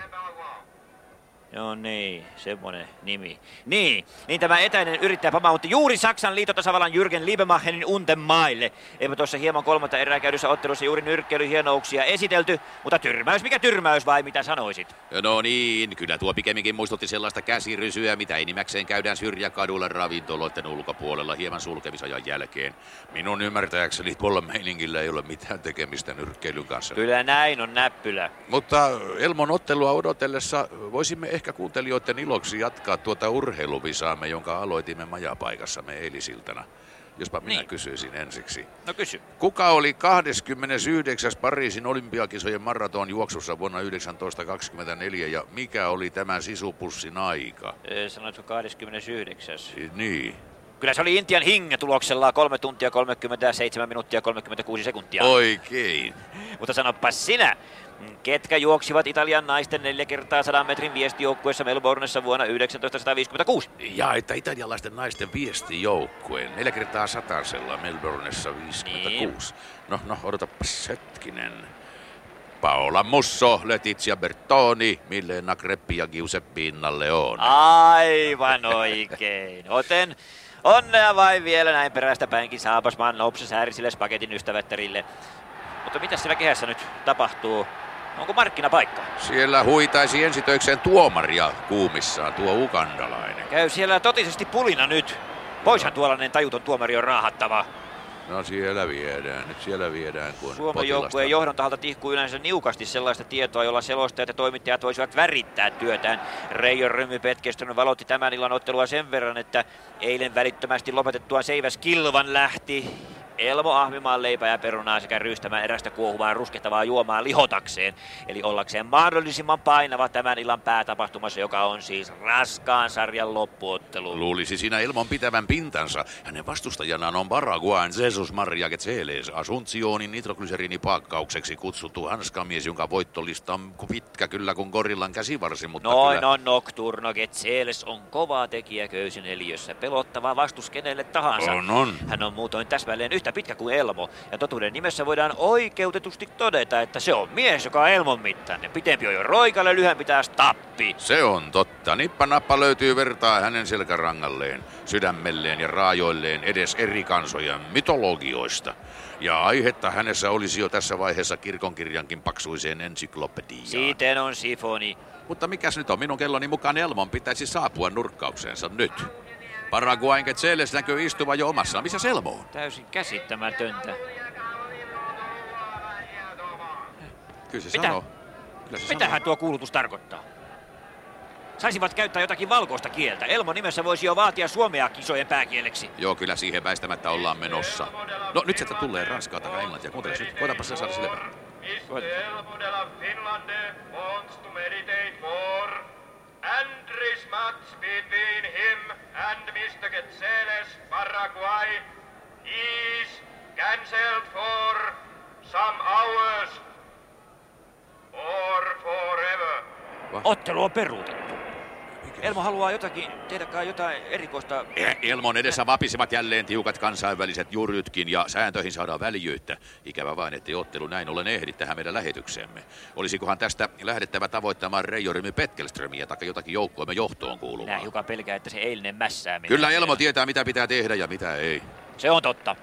Joo niin, semmonen nimi. Niin, niin tämä etäinen yrittäjä pamautti juuri Saksan liitotasavallan Jürgen Liebemachenin Untenmaille. Eipä tuossa hieman kolmatta erää käydyssä ottelussa juuri nyrkkeilyhienouksia esitelty, mutta tyrmäys mikä tyrmäys vai mitä sanoisit? No niin, kyllä tuo pikemminkin muistutti sellaista käsirysyä, mitä enimmäkseen käydään syrjäkadulla ravintoloiden ulkopuolella hieman sulkemisajan jälkeen. Minun ymmärtääkseni tuolla meiningillä ei ole mitään tekemistä nyrkkeilyn kanssa. Kyllä näin on näppylä. Mutta Elmon ottelua odotellessa voisimme ehkä kuuntelijoiden iloksi jatkaa tuota urheiluvisaamme, jonka aloitimme majapaikassamme eilisiltana. Jospa minä Niin. kysyisin ensiksi. No kysy. Kuka oli 29. Pariisin olympiakisojen maraton juoksussa vuonna 1924 ja mikä oli tämän sisupussin aika? Ee, Sanoitko 29. Niin. Kyllä se oli Intian hinge tuloksella 3 tuntia 37 minuuttia 36 sekuntia. Oikein. Mutta sanopas sinä, ketkä juoksivat Italian naisten 4 kertaa 100 metrin viestijoukkueessa Melbourneissa vuonna 1956? Ja että italialaisten naisten viestijoukkueen 4 kertaa satasella Melbourneessa 56. No, no, odotapas hetkinen. Paola Musso, Letizia Bertoni, Milena Kreppi ja Giuseppina Leone. Aivan oikein. Oten onnea vain vielä näin perästä päinkin saapasmaan nopsas äärisille spagetin ystävättärille. Mutta mitä siellä kehässä nyt tapahtuu? Onko markkinapaikka? Siellä huitaisi ensitöikseen tuomaria kuumissaan, tuo ugandalainen. Käy siellä totisesti pulina nyt. Poishan tuollainen tajuton tuomari on raahattava. No siellä viedään, nyt siellä viedään kun Suomen joukkueen johdon taholta tihkuu yleensä niukasti sellaista tietoa, jolla selostajat ja toimittajat voisivat värittää työtään. Reijon Rymmy Petkestön valotti tämän illan ottelua sen verran, että eilen välittömästi lopetettua Seiväs Kilvan lähti Elmo ahmimaan leipää ja perunaa sekä ryystämään erästä kuohuvaa ruskehtavaa juomaa lihotakseen. Eli ollakseen mahdollisimman painava tämän illan päätapahtumassa, joka on siis raskaan sarjan loppuottelu. Luulisi siinä Elmon pitävän pintansa. Hänen vastustajanaan on Paraguain Jesus Maria Getzeles, Asuncionin nitroglyserini-paakkaukseksi kutsuttu hanskamies, jonka voittolista on pitkä kyllä kuin gorillan käsivarsi, mutta Noin kyllä... on Nocturno Getseles on kova tekijä köysin eliössä, pelottava vastus kenelle tahansa. On, on. Hän on muutoin täsmälleen yhtä pitkä kuin Elmo, ja totuuden nimessä voidaan oikeutetusti todeta, että se on mies, joka on Elmon mittainen. Pitempi on jo roikalle, lyhempi taas tappi. Se on totta. Nippanappa löytyy vertaa hänen selkärangalleen, sydämelleen ja raajoilleen edes eri kansojen mytologioista. Ja aihetta hänessä olisi jo tässä vaiheessa kirkonkirjankin paksuiseen ensyklopediaan. Siten on Sifoni. Mutta mikäs nyt on? Minun kelloni mukaan Elmon pitäisi saapua nurkkaukseensa nyt. Paraguain Getzeles näkyy istuva jo omassa. Missä Selmo on? Täysin käsittämätöntä. Kyllä se Mitä? sanoo. Kyllä se Mitähän tuo kuulutus tarkoittaa? Saisivat käyttää jotakin valkoista kieltä. Elmo nimessä voisi jo vaatia suomea kisojen pääkieleksi. Joo, kyllä siihen väistämättä ollaan menossa. No nyt sieltä tulee ranskaa tai englantia. Kuuntele nyt. Koetapa se saada sille verran. Andris match between him and Mr. Getzeles, Paraguay, is cancelled for some hours or forever. Ottelu on peruutettu. Elmo haluaa jotakin, tehdä kai jotain erikoista. Eh, Elmon edessä vapisivat jälleen tiukat kansainväliset jurjutkin ja sääntöihin saadaan väljyyttä. Ikävä vain, ettei ottelu näin ollen ehdi tähän meidän lähetykseemme. Olisikohan tästä lähdettävä tavoittamaan Reijorimi Petkelströmiä tai jotakin joukkoimme johtoon Minä kuuluvaa? hiukan pelkää, että se eilinen mässääminen. Kyllä Elmo tietää, mitä pitää tehdä ja mitä ei. Se on totta.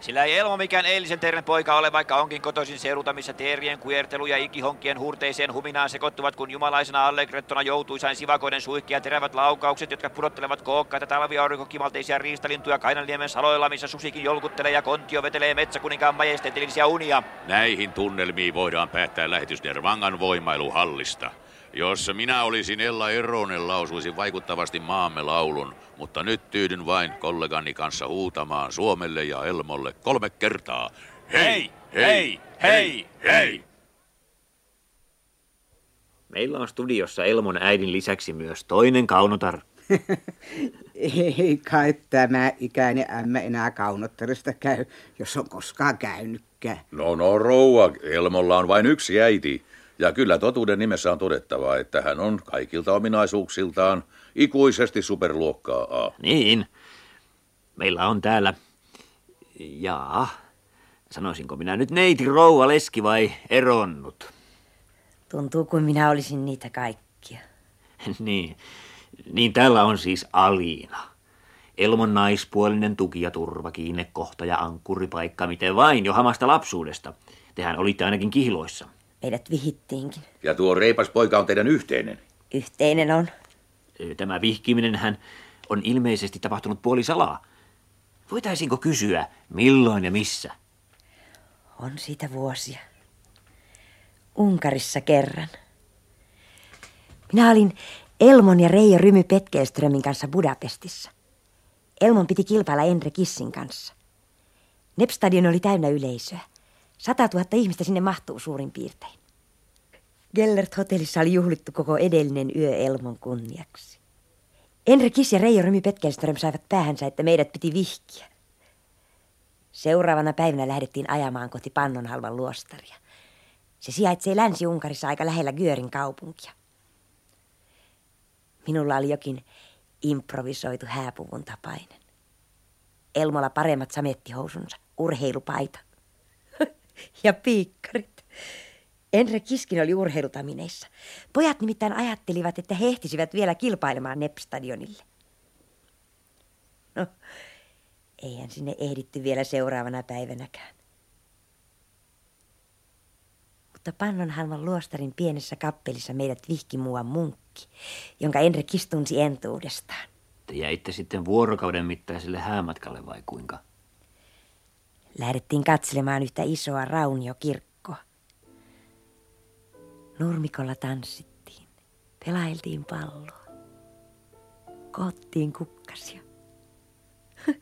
Sillä ei Elmo mikään eilisen teeren poika ole, vaikka onkin kotoisin seudulta, missä teerien kujertelu ja ikihonkkien hurteiseen huminaan sekoittuvat, kun jumalaisena allegrettona joutuisain sivakoiden suihkia terävät laukaukset, jotka pudottelevat kookkaita talviaurinkokimalteisia riistalintuja Kainanniemen saloilla, missä susikin jolkuttelee ja kontio vetelee metsäkuninkaan majesteetillisia unia. Näihin tunnelmiin voidaan päättää lähetys Nervangan voimailuhallista. Jos minä olisin Ella Eronen, lausuisin vaikuttavasti maamme laulun, mutta nyt tyydyn vain kollegani kanssa huutamaan Suomelle ja Elmolle kolme kertaa. Hei, hei, hei, hei! Meillä on studiossa Elmon äidin lisäksi myös toinen kaunotar. Ei kai tämä ikäinen ämmä enää kaunottelusta käy, jos on koskaan käynytkään. No no rouva, Elmolla on vain yksi äiti. Ja kyllä totuuden nimessä on todettava, että hän on kaikilta ominaisuuksiltaan ikuisesti superluokkaa A. Niin. Meillä on täällä, jaa, sanoisinko minä nyt neiti rouva leski vai eronnut? Tuntuu kuin minä olisin niitä kaikkia. niin, niin täällä on siis Aliina. Elmon naispuolinen tuki ja turva, kiinnekohta ja ankkuripaikka, miten vain jo hamasta lapsuudesta. Tehän olitte ainakin kihloissa. Meidät vihittiinkin. Ja tuo reipas poika on teidän yhteinen. Yhteinen on. Tämä vihkiminenhän on ilmeisesti tapahtunut puoli salaa. Voitaisinko kysyä, milloin ja missä? On siitä vuosia. Unkarissa kerran. Minä olin Elmon ja Reijo Rymy Petkelströmin kanssa Budapestissa. Elmon piti kilpailla Endre Kissin kanssa. Nepstadion oli täynnä yleisöä. Sata tuhatta ihmistä sinne mahtuu suurin piirtein. Gellert-hotellissa oli juhlittu koko edellinen yö Elmon kunniaksi. Endre Kiss ja Reijo Rymy Petkelström saivat päähänsä, että meidät piti vihkiä. Seuraavana päivänä lähdettiin ajamaan kohti Pannonhalvan luostaria. Se sijaitsee Länsi-Unkarissa aika lähellä Györin kaupunkia. Minulla oli jokin improvisoitu hääpuvun tapainen. Elmolla paremmat samettihousunsa, urheilupaita ja piikkarit. Enre Kiskin oli urheilutamineissa. Pojat nimittäin ajattelivat, että he ehtisivät vielä kilpailemaan Nepstadionille. No, eihän sinne ehditty vielä seuraavana päivänäkään. Mutta Pannonhalman luostarin pienessä kappelissa meidät vihki muuan munkki, jonka Enre Kis tunsi entuudestaan. Te jäitte sitten vuorokauden mittaiselle häämatkalle vai kuinka? Lähdettiin katselemaan yhtä isoa rauniokirkkoa. Nurmikolla tanssittiin, pelailtiin palloa, koottiin kukkasia.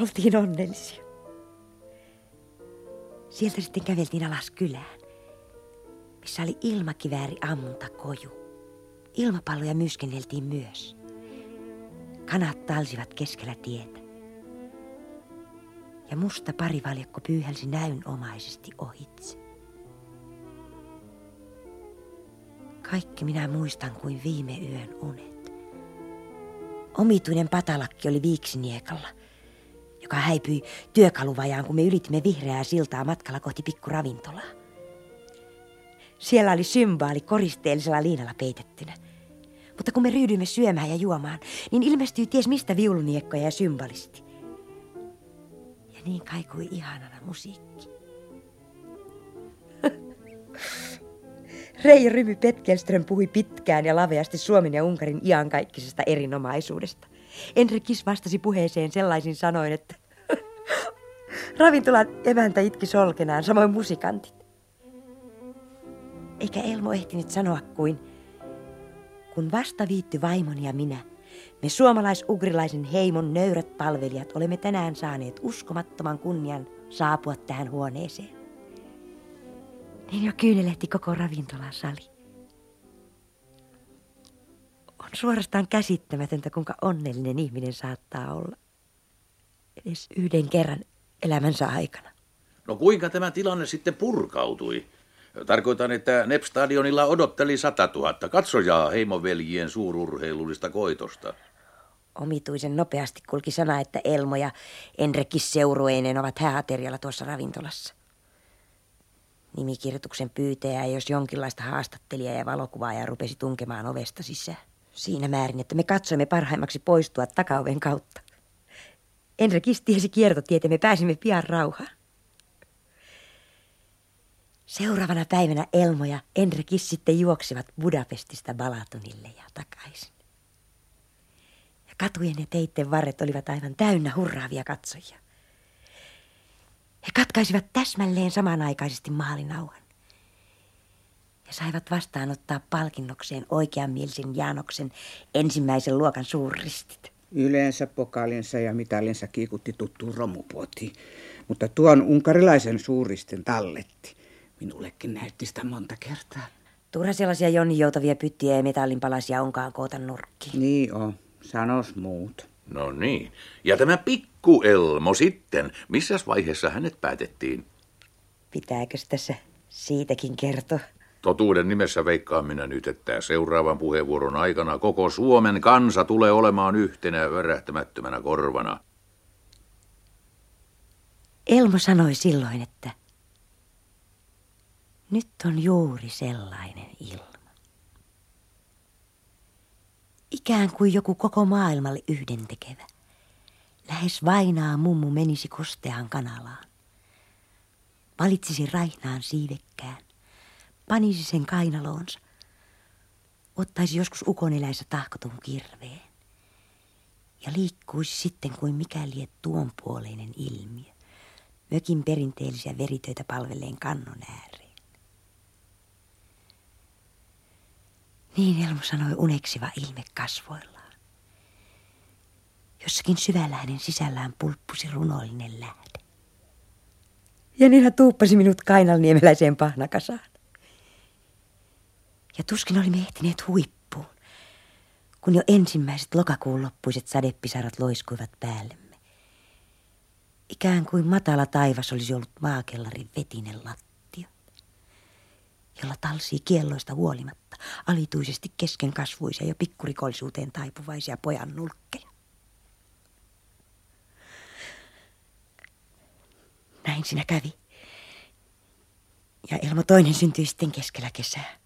Oltiin onnellisia. Sieltä sitten käveltiin alas kylään, missä oli ilmakivääri ammunta koju. Ilmapalloja myskenneltiin myös. Kanat talsivat keskellä tietä. Ja musta parivaljakko pyyhälsi näynomaisesti ohitse. Kaikki minä muistan kuin viime yön unet. Omituinen patalakki oli viiksiniekalla, joka häipyi työkaluvajaan, kun me ylitimme vihreää siltaa matkalla kohti pikkuravintolaa. Siellä oli symbaali koristeellisella liinalla peitettynä. Mutta kun me ryhdyimme syömään ja juomaan, niin ilmestyi ties mistä viuluniekkoja ja symbolisti. Niin kaikui ihanana musiikki. Reijo Rymy Petkelström puhui pitkään ja laveasti Suomen ja Unkarin iankaikkisesta erinomaisuudesta. Enrikis vastasi puheeseen sellaisin sanoin, että ravintolan emäntä itki solkenaan, samoin musikantit. Eikä Elmo ehtinyt sanoa kuin, kun vasta viitty vaimoni ja minä, me suomalais-ugrilaisen heimon nöyrät palvelijat olemme tänään saaneet uskomattoman kunnian saapua tähän huoneeseen. Niin jo kyynelehti koko ravintolan sali. On suorastaan käsittämätöntä, kuinka onnellinen ihminen saattaa olla. Edes yhden kerran elämänsä aikana. No kuinka tämä tilanne sitten purkautui? Tarkoitan, että Nepstadionilla odotteli 100 000 katsojaa heimoveljien suururheilullista koitosta. Omituisen nopeasti kulki sana, että Elmo ja Enrekis seurueineen ovat hääaterialla tuossa ravintolassa. Nimikirjoituksen pyytäjä, jos jonkinlaista haastattelijaa ja valokuvaajaa rupesi tunkemaan ovesta sisään. Siinä määrin, että me katsoimme parhaimmaksi poistua takaoven kautta. Enrekis tiesi kiertotietä, me pääsimme pian rauhaan. Seuraavana päivänä Elmo ja Enrekis sitten juoksivat Budapestista Balatonille ja takaisin. Katujen ja teitten varret olivat aivan täynnä hurraavia katsojia. He katkaisivat täsmälleen samanaikaisesti maalinauhan. Ja saivat vastaanottaa palkinnokseen oikeanmielisen Jaanoksen ensimmäisen luokan suurristit. Yleensä pokalinsa ja mitalinsa kiikutti tuttu romupuoti, mutta tuon unkarilaisen suuristen talletti. Minullekin näytti sitä monta kertaa. Turha sellaisia jonnijoutavia pyttiä ja metallinpalasia onkaan koota nurkkiin. Niin on, sanos muut. No niin. Ja tämä pikku Elmo sitten, missä vaiheessa hänet päätettiin? Pitääkö tässä siitäkin kertoa? Totuuden nimessä veikkaan minä nyt, että seuraavan puheenvuoron aikana koko Suomen kansa tulee olemaan yhtenä värähtämättömänä korvana. Elmo sanoi silloin, että nyt on juuri sellainen ilma. Ikään kuin joku koko maailmalle yhdentekevä. Lähes vainaa mummu menisi kosteaan kanalaan. Valitsisi raihnaan siivekkään, panisi sen kainaloonsa, ottaisi joskus ukoneläissä tahkotun kirveen ja liikkuisi sitten kuin mikäli tuon puoleinen ilmiö, mökin perinteellisiä veritöitä palvelleen kannon ääreen. Niin Elmo sanoi uneksiva ilme kasvoillaan. Jossakin syvällä hänen sisällään pulppusi runollinen lähde. Ja niin hän tuuppasi minut kainalniemeläiseen pahnakasaan. Ja tuskin olimme ehtineet huippuun, kun jo ensimmäiset lokakuun loppuiset sadepisarat loiskuivat päällemme. Ikään kuin matala taivas olisi ollut maakellarin vetinen lattia jolla talsii kielloista huolimatta alituisesti keskenkasvuisia ja pikkurikollisuuteen taipuvaisia pojan nulkkeja. Näin sinä kävi. Ja Elmo toinen syntyi sitten keskellä kesää.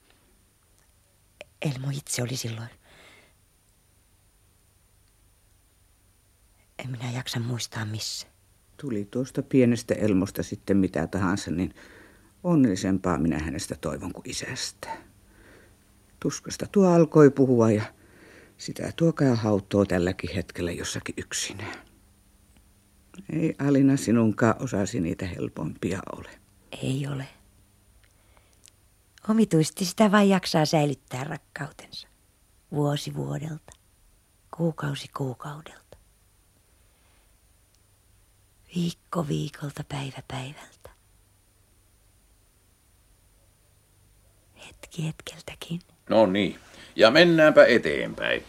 Elmo itse oli silloin. En minä jaksa muistaa missä. Tuli tuosta pienestä Elmosta sitten mitä tahansa, niin Onnellisempaa minä hänestä toivon kuin isästä. Tuskasta tuo alkoi puhua ja sitä tuokaa hautoo tälläkin hetkellä jossakin yksinään. Ei Alina sinunkaan osasi niitä helpompia ole. Ei ole. Omituisesti sitä vain jaksaa säilyttää rakkautensa. Vuosi vuodelta, kuukausi kuukaudelta. Viikko viikolta päivä päivältä. Hetki hetkeltäkin. No niin, ja mennäänpä eteenpäin.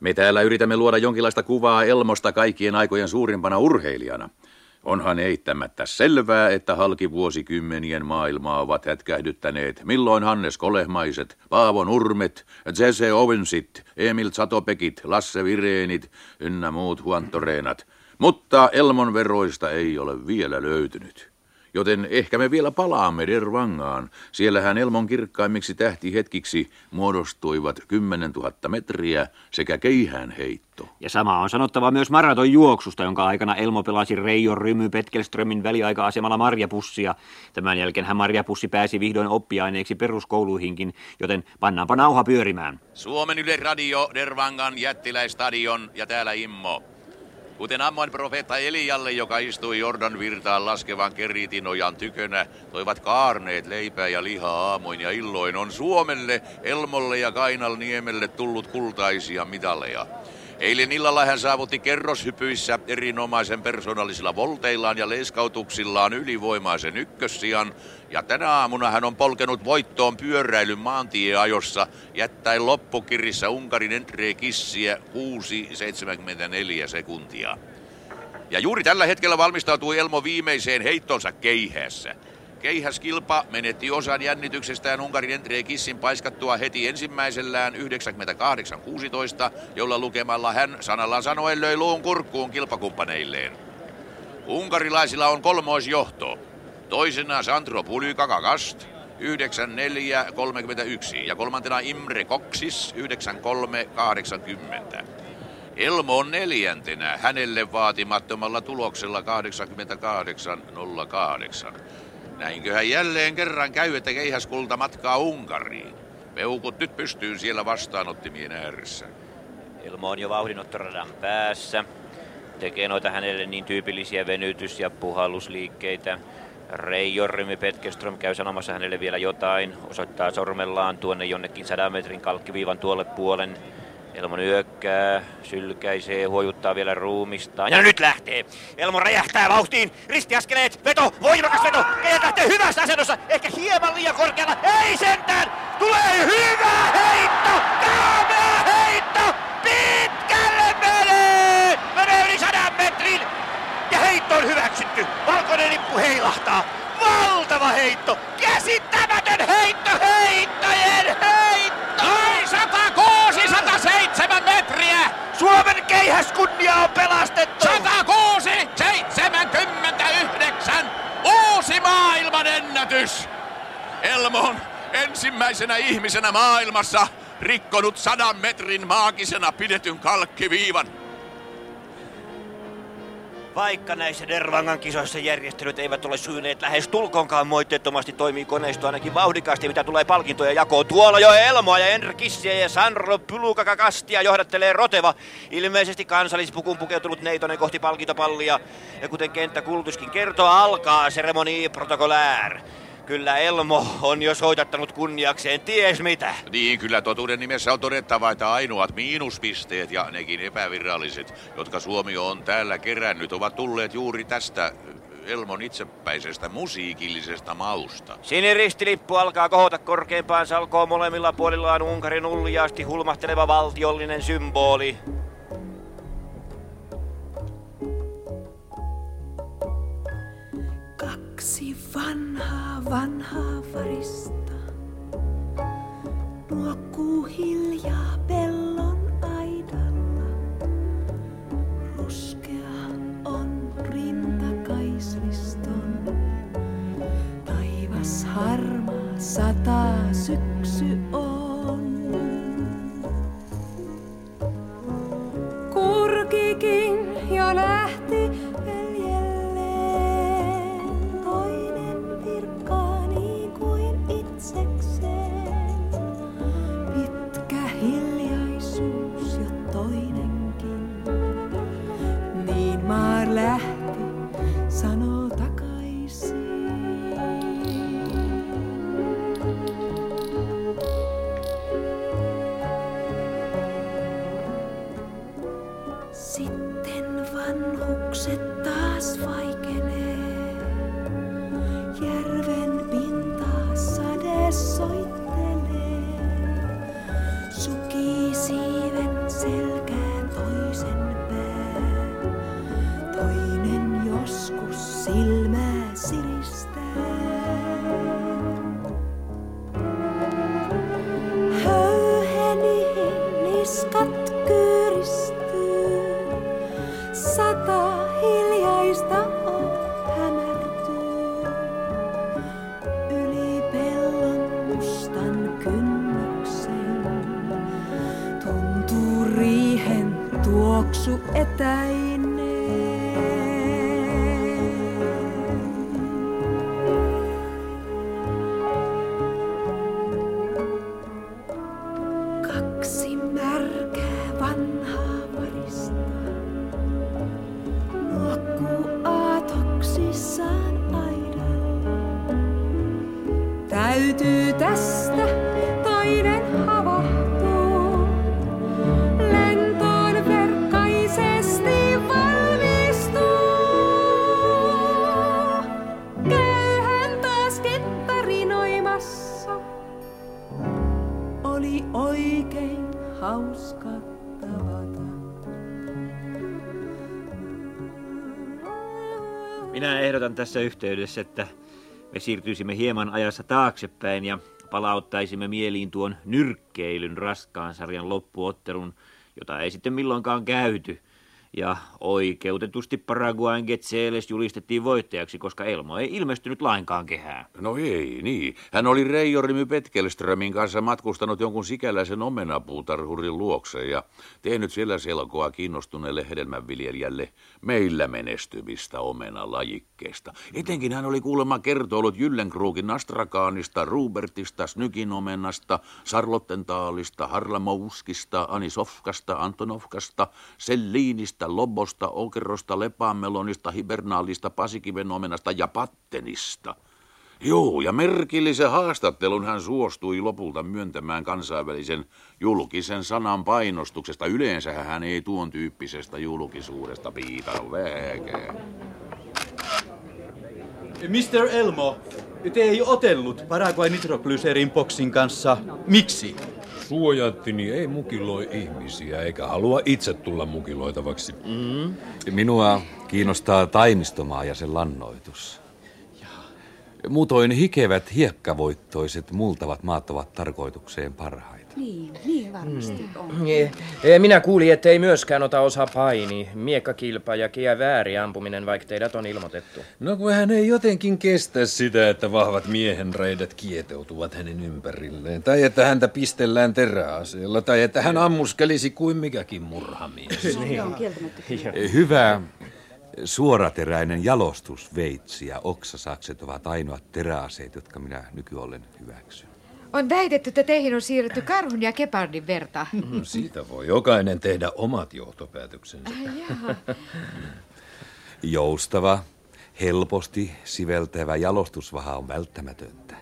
Me täällä yritämme luoda jonkinlaista kuvaa Elmosta kaikkien aikojen suurimpana urheilijana. Onhan eittämättä selvää, että halkivuosikymmenien maailmaa ovat hätkähdyttäneet milloin Hannes Kolehmaiset, Paavo Nurmet, Jesse Owensit, Emil Satopekit, Lasse Vireenit ynnä muut huantoreenat. Mutta Elmon veroista ei ole vielä löytynyt. Joten ehkä me vielä palaamme Dervangaan. Siellähän Elmon kirkkaimmiksi tähtihetkiksi muodostuivat 10 000 metriä sekä keihään heitto. Ja sama on sanottava myös maratonjuoksusta, jonka aikana Elmo pelasi Reijo Rymy Petkelströmin väliaika-asemalla Marjapussia. Tämän jälkeen hän Marjapussi pääsi vihdoin oppiaineeksi peruskouluihinkin, joten pannaanpa nauha pyörimään. Suomen Yle Radio, Dervangan jättiläistadion ja täällä Immo. Kuten ammoin profeetta Elialle, joka istui Jordan virtaan laskevan keritinojan tykönä, toivat kaarneet leipää ja lihaa aamuin ja illoin, on Suomelle, Elmolle ja Kainalniemelle tullut kultaisia mitaleja. Eilen illalla hän saavutti kerroshypyissä erinomaisen persoonallisilla volteillaan ja leiskautuksillaan ylivoimaisen ykkössian. Ja tänä aamuna hän on polkenut voittoon pyöräilyn maantieajossa, jättäen loppukirissä Unkarin Entre Kissiä 6,74 sekuntia. Ja juuri tällä hetkellä valmistautui Elmo viimeiseen heittonsa keihässä. Keihäskilpa menetti osan jännityksestään Unkarin Entre Kissin paiskattua heti ensimmäisellään 98-16, jolla lukemalla hän sanalla sanoen löi luun kurkkuun kilpakumppaneilleen. Unkarilaisilla on kolmoisjohto. Toisena Sandro Pulykakakast 94-31 ja kolmantena Imre Koksis 93-80. Elmo on neljäntenä hänelle vaatimattomalla tuloksella 88-08. Näinköhän jälleen kerran käy, että keihäskulta matkaa Unkariin. Peukut nyt pystyy siellä vastaanottimien ääressä. Elmo on jo vauhdinottoradan päässä. Tekee noita hänelle niin tyypillisiä venytys- ja puhallusliikkeitä. Reijo Rimi Petkeström käy sanomassa hänelle vielä jotain. Osoittaa sormellaan tuonne jonnekin sadan metrin kalkkiviivan tuolle puolen. Elmo nyökkää, sylkäisee, huojuttaa vielä ruumistaan. Ja nyt lähtee! Elmo räjähtää vauhtiin, ristiaskeleet, veto, voimakas veto! Kejät lähtee hyvässä asennossa, ehkä hieman liian korkealla. Ei sentään! Tulee hyvä heitto! Kaamea heitto! Pitkälle menee! Menee yli sadan metrin! Ja on hyväksytty! Valkoinen lippu heilahtaa! Valtava heitto! Käsittämätön heitto! Heittojen heitto! Noin 106, 107 metriä! Suomen keihäskunnia on pelastettu! 106, 79! Uusi maailman ennätys! Elmo on ensimmäisenä ihmisenä maailmassa rikkonut sadan metrin maagisena pidetyn kalkkiviivan. Vaikka näissä Dervangan kisoissa järjestelyt eivät ole sujuneet lähes tulkonkaan moitteettomasti, toimii koneisto ainakin vauhdikkaasti, mitä tulee palkintoja jakoon. Tuolla jo Elmoa ja Enri Kissiä ja Sandro Pylukakakastia johdattelee Roteva. Ilmeisesti kansallispukun pukeutunut neitonen kohti palkintopallia. Ja kuten kenttäkulutuskin kertoo, alkaa seremoni protokolär. Kyllä Elmo on jo soitattanut kunniakseen ties mitä. Niin, kyllä totuuden nimessä on todettava, että ainoat miinuspisteet ja nekin epäviralliset, jotka Suomi on täällä kerännyt, ovat tulleet juuri tästä Elmon itsepäisestä musiikillisesta mausta. Siniristilippu alkaa kohota korkeimpaan salkoon molemmilla puolillaan Unkarin uljaasti hulmahteleva valtiollinen symboli. Kaksi vanhaa, vanhaa varista nuokkuu hiljaa pellon aidalla. Ruskea on rintakaisliston. Taivas harmaa sataa syksy on. Minä ehdotan tässä yhteydessä, että me siirtyisimme hieman ajassa taaksepäin ja palauttaisimme mieliin tuon nyrkkeilyn raskaan sarjan loppuottelun, jota ei sitten milloinkaan käyty. Ja oikeutetusti Paraguain Getseles julistettiin voittajaksi, koska Elmo ei ilmestynyt lainkaan kehään. No ei, niin. Hän oli Reijorimi Petkelströmin kanssa matkustanut jonkun sikäläisen omenapuutarhurin luokse ja tehnyt siellä selkoa kiinnostuneelle hedelmänviljelijälle meillä menestyvistä omenalajikkeista. Etenkin hän oli kuulemma kertoillut Jyllenkruukin Astrakaanista, Rubertista, Snykin omenasta, Sarlottentaalista, Harlamouskista, Anisofkasta, Antonovkasta, Selliinistä, Lobosta, Okerosta, Lepaamelonista, Hibernaalista, Pasikiven omenasta ja Pattenista. Joo, ja merkillisen haastattelun hän suostui lopulta myöntämään kansainvälisen julkisen sanan painostuksesta. Yleensä hän ei tuon tyyppisestä julkisuudesta piitannut vähäkään. Mr. Elmo, te ei otellut Paraguay nitroglycerin boksin kanssa. Miksi? Suojattini ei mukiloi ihmisiä, eikä halua itse tulla mukiloitavaksi. Mm. Minua kiinnostaa taimistomaa ja sen lannoitus. Muutoin hikevät hiekkavoittoiset multavat maat ovat tarkoitukseen parhaita. Niin, niin varmasti on. Eh, eh, Minä kuulin, että ei myöskään ota osa paini, miekkakilpa ja kievääri ampuminen, vaikka teidät on ilmoitettu. No kun hän ei jotenkin kestä sitä, että vahvat miehen reidet kieteutuvat hänen ympärilleen. Tai että häntä pistellään teräaseella. Tai että hän ammuskelisi kuin mikäkin murhamies. Kieltämättä kyllä. Hyvä suorateräinen jalostusveitsi ja oksasakset ovat ainoat teräaseet, jotka minä nykyollen hyväksyn. On väitetty, että teihin on siirretty karhun ja kepardin verta. Mm, Siitä voi jokainen tehdä omat johtopäätöksensä. Jaha. Joustava, helposti siveltävä jalostusvaha on välttämätöntä.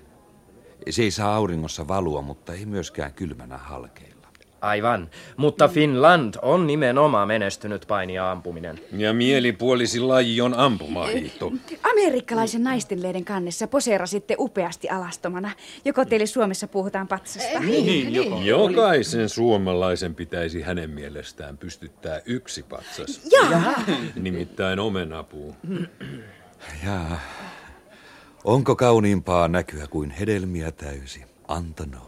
Se ei saa auringossa valua, mutta ei myöskään kylmänä halkeilla. Aivan, mutta Finland on nimenomaan menestynyt paini ja ampuminen. Ja mielipuolisin laji on ampumahiihto. Amerikkalaisen naistenleiden kannessa poseerasitte upeasti alastomana. Joko teille Suomessa puhutaan patsasta? Niin, Jokaisen suomalaisen pitäisi hänen mielestään pystyttää yksi patsas. Jaa. Nimittäin omenapuu. Jaa. Onko kauniimpaa näkyä kuin hedelmiä täysi? Antonov.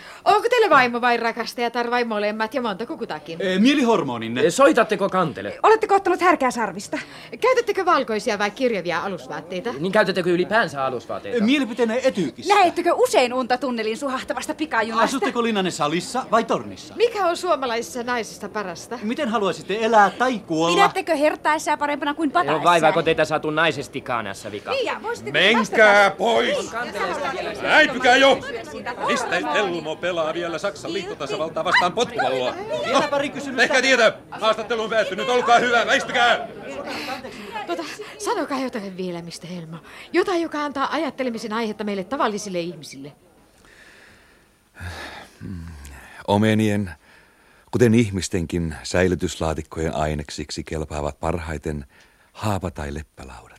Onko teillä vaimo vai rakastajatar vai molemmat ja monta kutakin? Eh, Mielihormoninne. Soitatteko kantele? Oletteko ottanut härkää sarvista? Käytättekö valkoisia vai kirjavia alusvaatteita? Niin käytettekö ylipäänsä alusvaatteita? Mielipiteenne etyykissä. Näettekö usein unta tunnelin suhahtavasta pikajunasta? Asutteko linnanne salissa vai tornissa? Mikä on suomalaisessa naisesta parasta? Miten haluaisitte elää tai kuolla? Pidättekö hertaessa parempana kuin No, pataessa? vaivaako teitä saatu naisesti kaanassa vika? Niin, ja Menkää vastata? pois! Äipykää jo! Mistä Elmo pelaa vielä Saksan liittotasavaltaa vastaan potkupalloa? Vielä pari kysymystä. Ehkä tietä! Haastattelu on päättynyt, olkaa hyvä, väistykää! Tota, sanokaa jotain vielä, mistä Helma. Jotain, joka antaa ajattelemisen aihetta meille tavallisille ihmisille. Omenien Kuten ihmistenkin säilytyslaatikkojen aineksiksi kelpaavat parhaiten haapa- tai leppälaudat.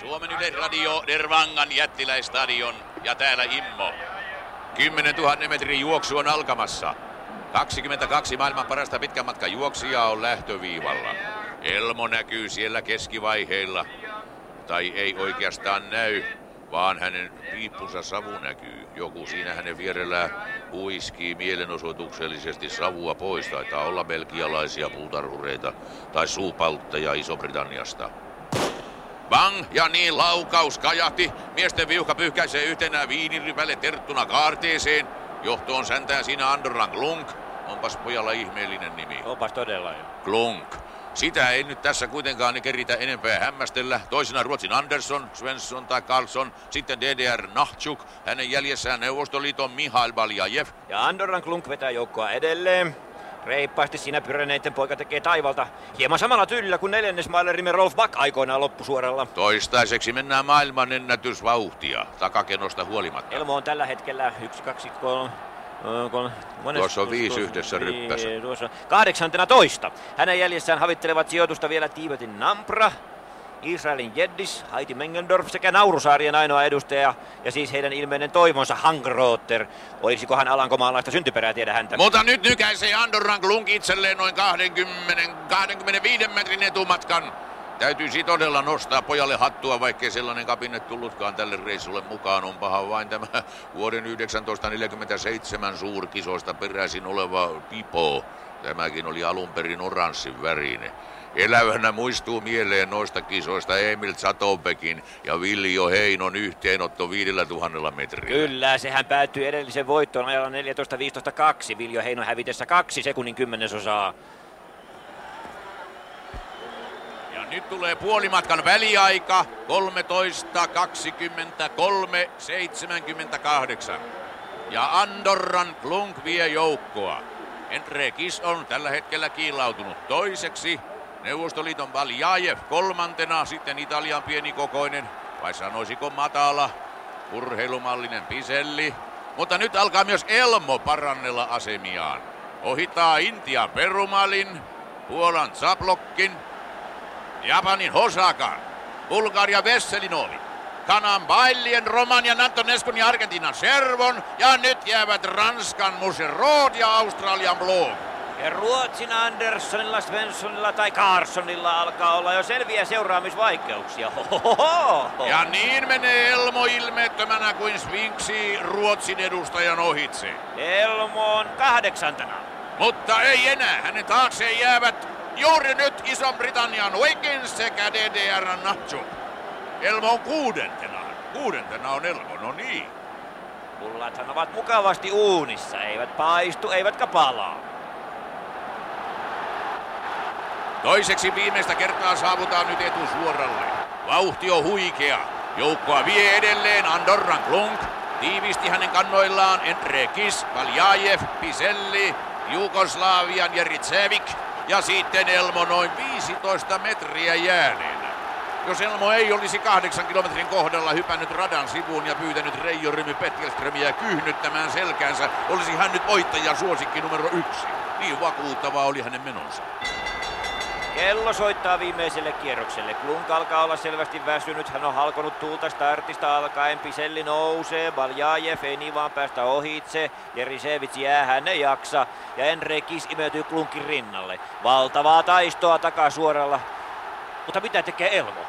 Suomen Yleisradio Dervangan jättiläistadion ja täällä Immo. 10 000 metrin juoksu on alkamassa. 22 maailman parasta pitkän matkan juoksijaa on lähtöviivalla. Elmo näkyy siellä keskivaiheilla. Tai ei oikeastaan näy, vaan hänen piippunsa savu näkyy. Joku siinä hänen vierellään huiskii mielenosoituksellisesti savua pois. Taitaa olla belgialaisia puutarhureita tai suupaltteja Iso-Britanniasta. Bang ja niin laukaus kajahti. Miesten viuhka pyyhkäisee yhtenä viinirypäle terttuna kaarteeseen. Johtoon säntää siinä Andorran Glunk. Onpas pojalla ihmeellinen nimi. Onpas todella jo. Glunk. Sitä ei nyt tässä kuitenkaan keritä enempää hämmästellä. Toisena Ruotsin Andersson, Svensson tai Karlsson, sitten DDR Nahchuk, hänen jäljessään Neuvostoliiton Mihail Baljajev. Ja Andorran Klunk vetää joukkoa edelleen. Reippaasti siinä Pyreneiden poika tekee taivalta. Hieman samalla tyylillä kuin neljännesmailerimme Rolf Back aikoinaan loppusuoralla. Toistaiseksi mennään maailman ennätysvauhtia, takakenosta huolimatta. Elmo on tällä hetkellä 1, 2, 3, Kolme, mones, Tuossa on viisi yhdessä ryppässä. Niin, Tuossa kahdeksantena toista. Hänen jäljessään havittelevat sijoitusta vielä Tiibetin Nampra, Israelin Jeddis, Heidi Mengendorf sekä Naurusaarien ainoa edustaja ja siis heidän ilmeinen toivonsa Hangrotter. Olisikohan alankomaalaista syntyperää tiedä häntä? Mutta nyt nykäisee Andorran Klunk itselleen noin 20, 25 metrin etumatkan. Täytyisi todella nostaa pojalle hattua, vaikkei sellainen kapinne tullutkaan tälle reissulle mukaan. On paha vain tämä vuoden 1947 suurkisoista peräisin oleva Pipo. Tämäkin oli alun perin oranssin värinen. Elävänä muistuu mieleen noista kisoista Emil Zatobekin ja Viljo Heinon yhteenotto viidellä tuhannella metrillä. Kyllä, sehän päättyi edellisen voittoon ajalla 14.15.2. Viljo Heino hävitessä kaksi sekunnin kymmenesosaa. Ja nyt tulee puolimatkan väliaika 13, 23, 78. Ja Andorran Klunk vie joukkoa. Endre Kis on tällä hetkellä kiilautunut toiseksi. Neuvostoliiton Valjajev kolmantena, sitten Italian pienikokoinen, vai sanoisiko matala, urheilumallinen Piselli. Mutta nyt alkaa myös Elmo parannella asemiaan. Ohittaa Intia Perumalin, Puolan Zablokkin, Japanin Hosakan, Bulgaria Vesselinoli, Kanan Bailien, Romanian Antoneskun ja Argentiinan Servon ja nyt jäävät Ranskan Muserod ja Australian Blom. Ja Ruotsin Anderssonilla, Svenssonilla tai Carlsonilla alkaa olla jo selviä seuraamisvaikeuksia. Hohoho. Ja niin menee Elmo ilmeettömänä kuin Sphinxi Ruotsin edustajan ohitse. Elmo on kahdeksantena. Mutta ei enää. Hänen taakseen jäävät juuri nyt Ison-Britannian Wiggins sekä DDR Nacho. Elmo on kuudentena. Kuudentena on Elmo, no niin. Pullathan ovat mukavasti uunissa, eivät paistu, eivätkä palaa. Toiseksi viimeistä kertaa saavutaan nyt etusuoralle. Vauhti on huikea. Joukkoa vie edelleen Andorran Klunk. Tiivisti hänen kannoillaan Endre Kis, Valjajev, Piselli, Jugoslavian Jeritsevik ja sitten Elmo noin 15 metriä jääneenä. Jos Elmo ei olisi kahdeksan kilometrin kohdalla hypännyt radan sivuun ja pyytänyt Reijo Rymy Petkelströmiä kyhnyttämään selkäänsä, olisi hän nyt voittaja suosikki numero yksi. Niin vakuuttavaa oli hänen menonsa. Kello soittaa viimeiselle kierrokselle. Klunk alkaa olla selvästi väsynyt. Hän on halkonut tuulta startista alkaen. Piselli nousee. Baljajev ei niin vaan päästä ohitse. Jerisevits jää, hän ei jaksa. Ja Enre Kis imeytyy Klunkin rinnalle. Valtavaa taistoa takasuoralla. Mutta mitä tekee Elmo?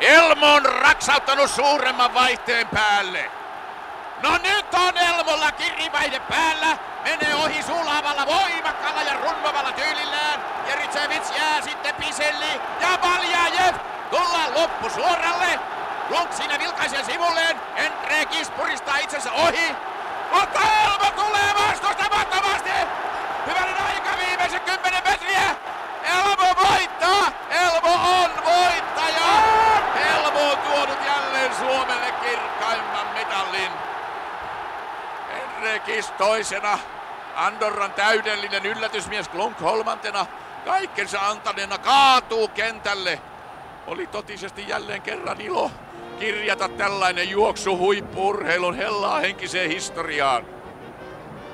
Elmo on raksauttanut suuremman vaihteen päälle. No nyt on Elmolla kirivaihde päällä. Menee ohi sulavalla voimakkaalla ja runnovalla tyylillään. Jeritsevits jää sitten Piselli ja Valjajev. Tullaan loppu suoralle. Lunk siinä vilkaisee sivulleen. Endre Kis puristaa itsensä ohi. Mutta Elmo tulee vastustamattomasti. Hyvänen aika viimeiset kymmenen metriä. Elmo voittaa! Elmo on voittaja! Elmo on tuonut jälleen Suomelle kirkkaimman mitallin. Enrekis toisena. Andorran täydellinen yllätysmies Klunk kolmantena. Kaikkensa antaneena kaatuu kentälle. Oli totisesti jälleen kerran ilo kirjata tällainen juoksu huippuurheilun hellaa henkiseen historiaan.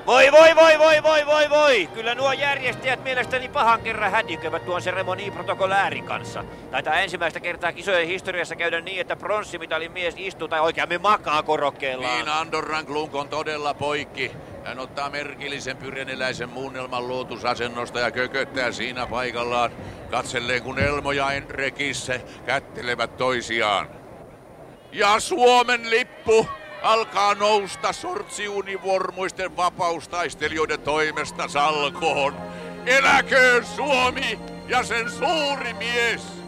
Voi voi voi voi voi voi voi! Kyllä nuo järjestäjät mielestäni pahan kerran hätiköivät tuon seremoniprotokoläärin kanssa. Taitaa ensimmäistä kertaa kisojen historiassa käydä niin, että pronssimitalin mies istuu tai oikeammin makaa korokkeellaan. Niin Andorran klunk on todella poikki. Hän ottaa merkillisen pyreneläisen muunnelman luotusasennosta ja kököttää siinä paikallaan, katselleen kun Elmo ja Enrekisse kättelevät toisiaan. Ja Suomen lippu alkaa nousta sortsiunivormuisten vapaustaistelijoiden toimesta salkoon. Eläköön Suomi ja sen suuri mies!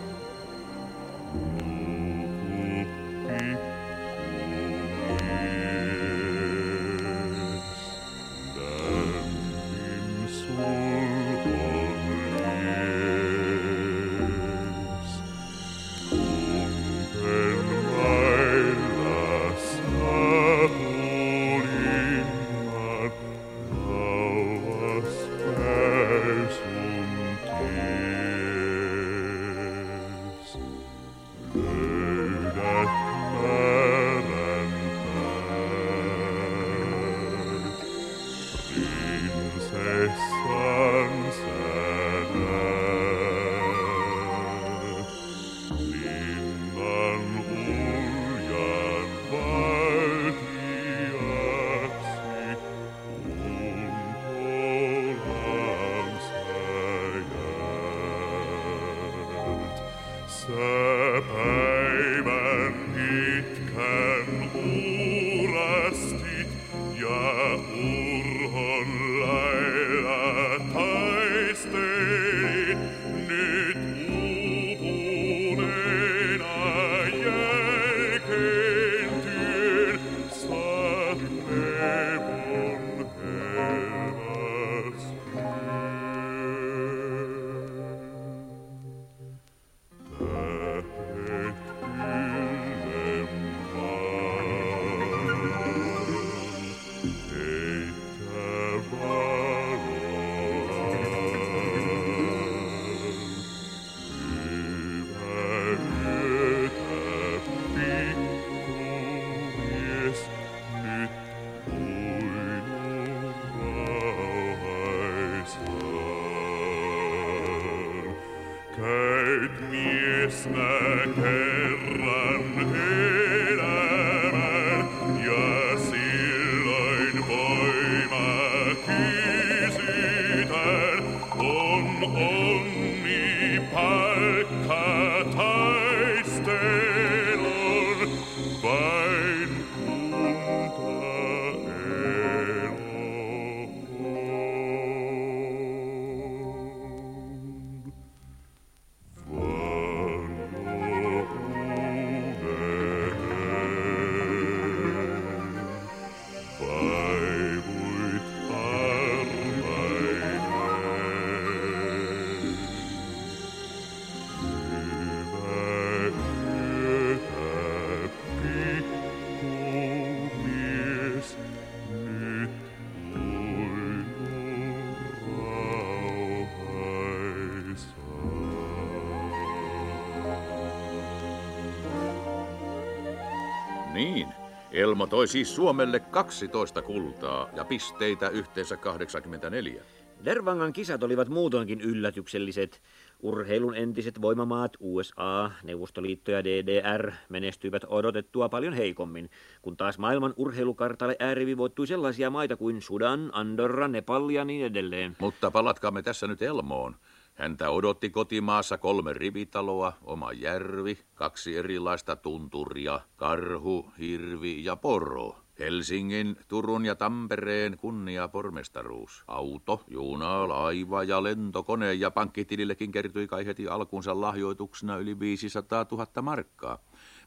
Elmo toi siis Suomelle 12 kultaa ja pisteitä yhteensä 84. Dervangan kisat olivat muutoinkin yllätykselliset. Urheilun entiset voimamaat USA, Neuvostoliitto ja DDR menestyivät odotettua paljon heikommin, kun taas maailman urheilukartalle äärivivoittui sellaisia maita kuin Sudan, Andorra, Nepal ja niin edelleen. Mutta palatkaamme tässä nyt Elmoon. Häntä odotti kotimaassa kolme rivitaloa, oma järvi, kaksi erilaista tunturia, karhu, hirvi ja poro. Helsingin, Turun ja Tampereen kunniapormestaruus. Auto, juna, laiva ja lentokone ja pankkitilillekin kertyi kai heti alkuunsa lahjoituksena yli 500 000 markkaa.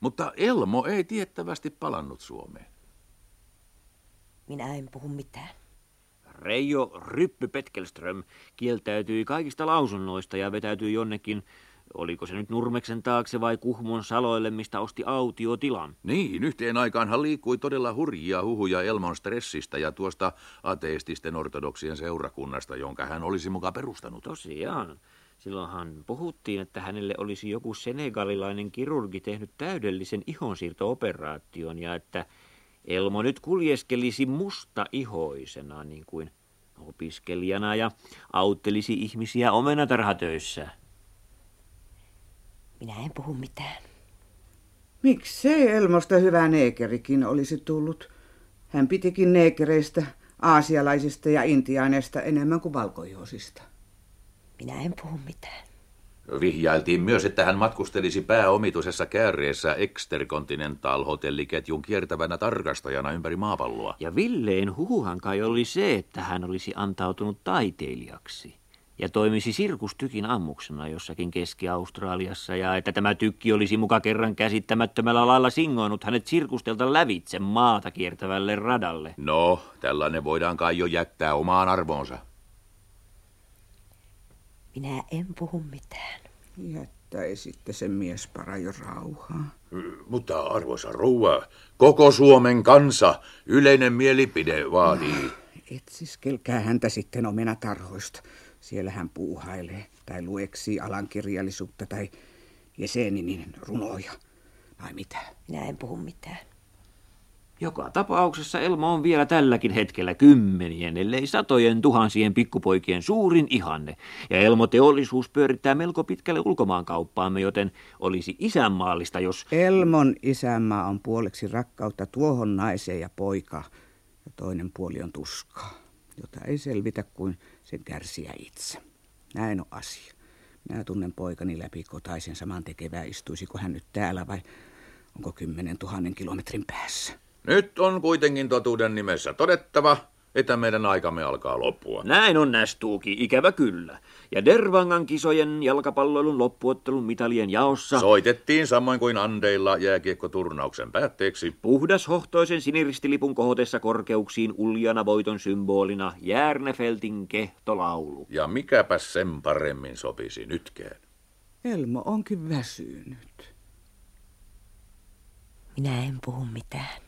Mutta Elmo ei tiettävästi palannut Suomeen. Minä en puhu mitään. Reijo Ryppy Petkelström kieltäytyi kaikista lausunnoista ja vetäytyi jonnekin, oliko se nyt Nurmeksen taakse vai Kuhmon saloille, mistä osti autiotilan. Niin, yhteen aikaanhan liikkui todella hurjia huhuja Elmon stressistä ja tuosta ateististen ortodoksien seurakunnasta, jonka hän olisi muka perustanut. Tosiaan. Silloinhan puhuttiin, että hänelle olisi joku senegalilainen kirurgi tehnyt täydellisen ihonsiirto-operaation ja että Elmo nyt kuljeskelisi musta ihoisena niin kuin opiskelijana ja auttelisi ihmisiä omenatarhatöissä. Minä en puhu mitään. Miksei Elmosta hyvä neekerikin olisi tullut? Hän pitikin neekereistä, aasialaisista ja intiaaneista enemmän kuin valkoihoisista. Minä en puhu mitään. Vihjailtiin myös, että hän matkustelisi pääomituisessa kääreessä Extercontinental hotelliketjun kiertävänä tarkastajana ympäri maapalloa. Ja Villeen huhuhan kai oli se, että hän olisi antautunut taiteilijaksi ja toimisi sirkustykin ammuksena jossakin Keski-Australiassa ja että tämä tykki olisi muka kerran käsittämättömällä lailla singoinut hänet sirkustelta lävitse maata kiertävälle radalle. No, tällainen voidaan kai jo jättää omaan arvoonsa. Minä en puhu mitään. Jättäisitte sen miespara jo rauhaa. Mutta arvoisa rouva, koko Suomen kansa, yleinen mielipide vaatii. Etsiskelkää häntä sitten omenatarhoista. Siellä hän puuhailee tai lueksii alankirjallisuutta tai Jeseninin runoja. Vai mitä? Minä en puhu mitään. Joka tapauksessa Elmo on vielä tälläkin hetkellä kymmenien, ellei satojen tuhansien pikkupoikien suurin ihanne. Ja Elmo teollisuus pyörittää melko pitkälle ulkomaankauppaamme, joten olisi isänmaallista, jos... Elmon isänmaa on puoleksi rakkautta tuohon naiseen ja poika, ja toinen puoli on tuskaa, jota ei selvitä kuin sen kärsiä itse. Näin on asia. Minä tunnen poikani läpi kotaisen saman tekevää, istuisiko hän nyt täällä vai onko kymmenen tuhannen kilometrin päässä. Nyt on kuitenkin totuuden nimessä todettava, että meidän aikamme alkaa loppua. Näin on nästuuki, ikävä kyllä. Ja Dervangan kisojen jalkapalloilun loppuottelun mitalien jaossa... Soitettiin samoin kuin Andeilla jääkiekkoturnauksen päätteeksi. Puhdas hohtoisen siniristilipun kohotessa korkeuksiin uljana voiton symbolina Järnefeltin kehtolaulu. Ja mikäpä sen paremmin sopisi nytkään. Elmo onkin väsynyt. Minä en puhu mitään.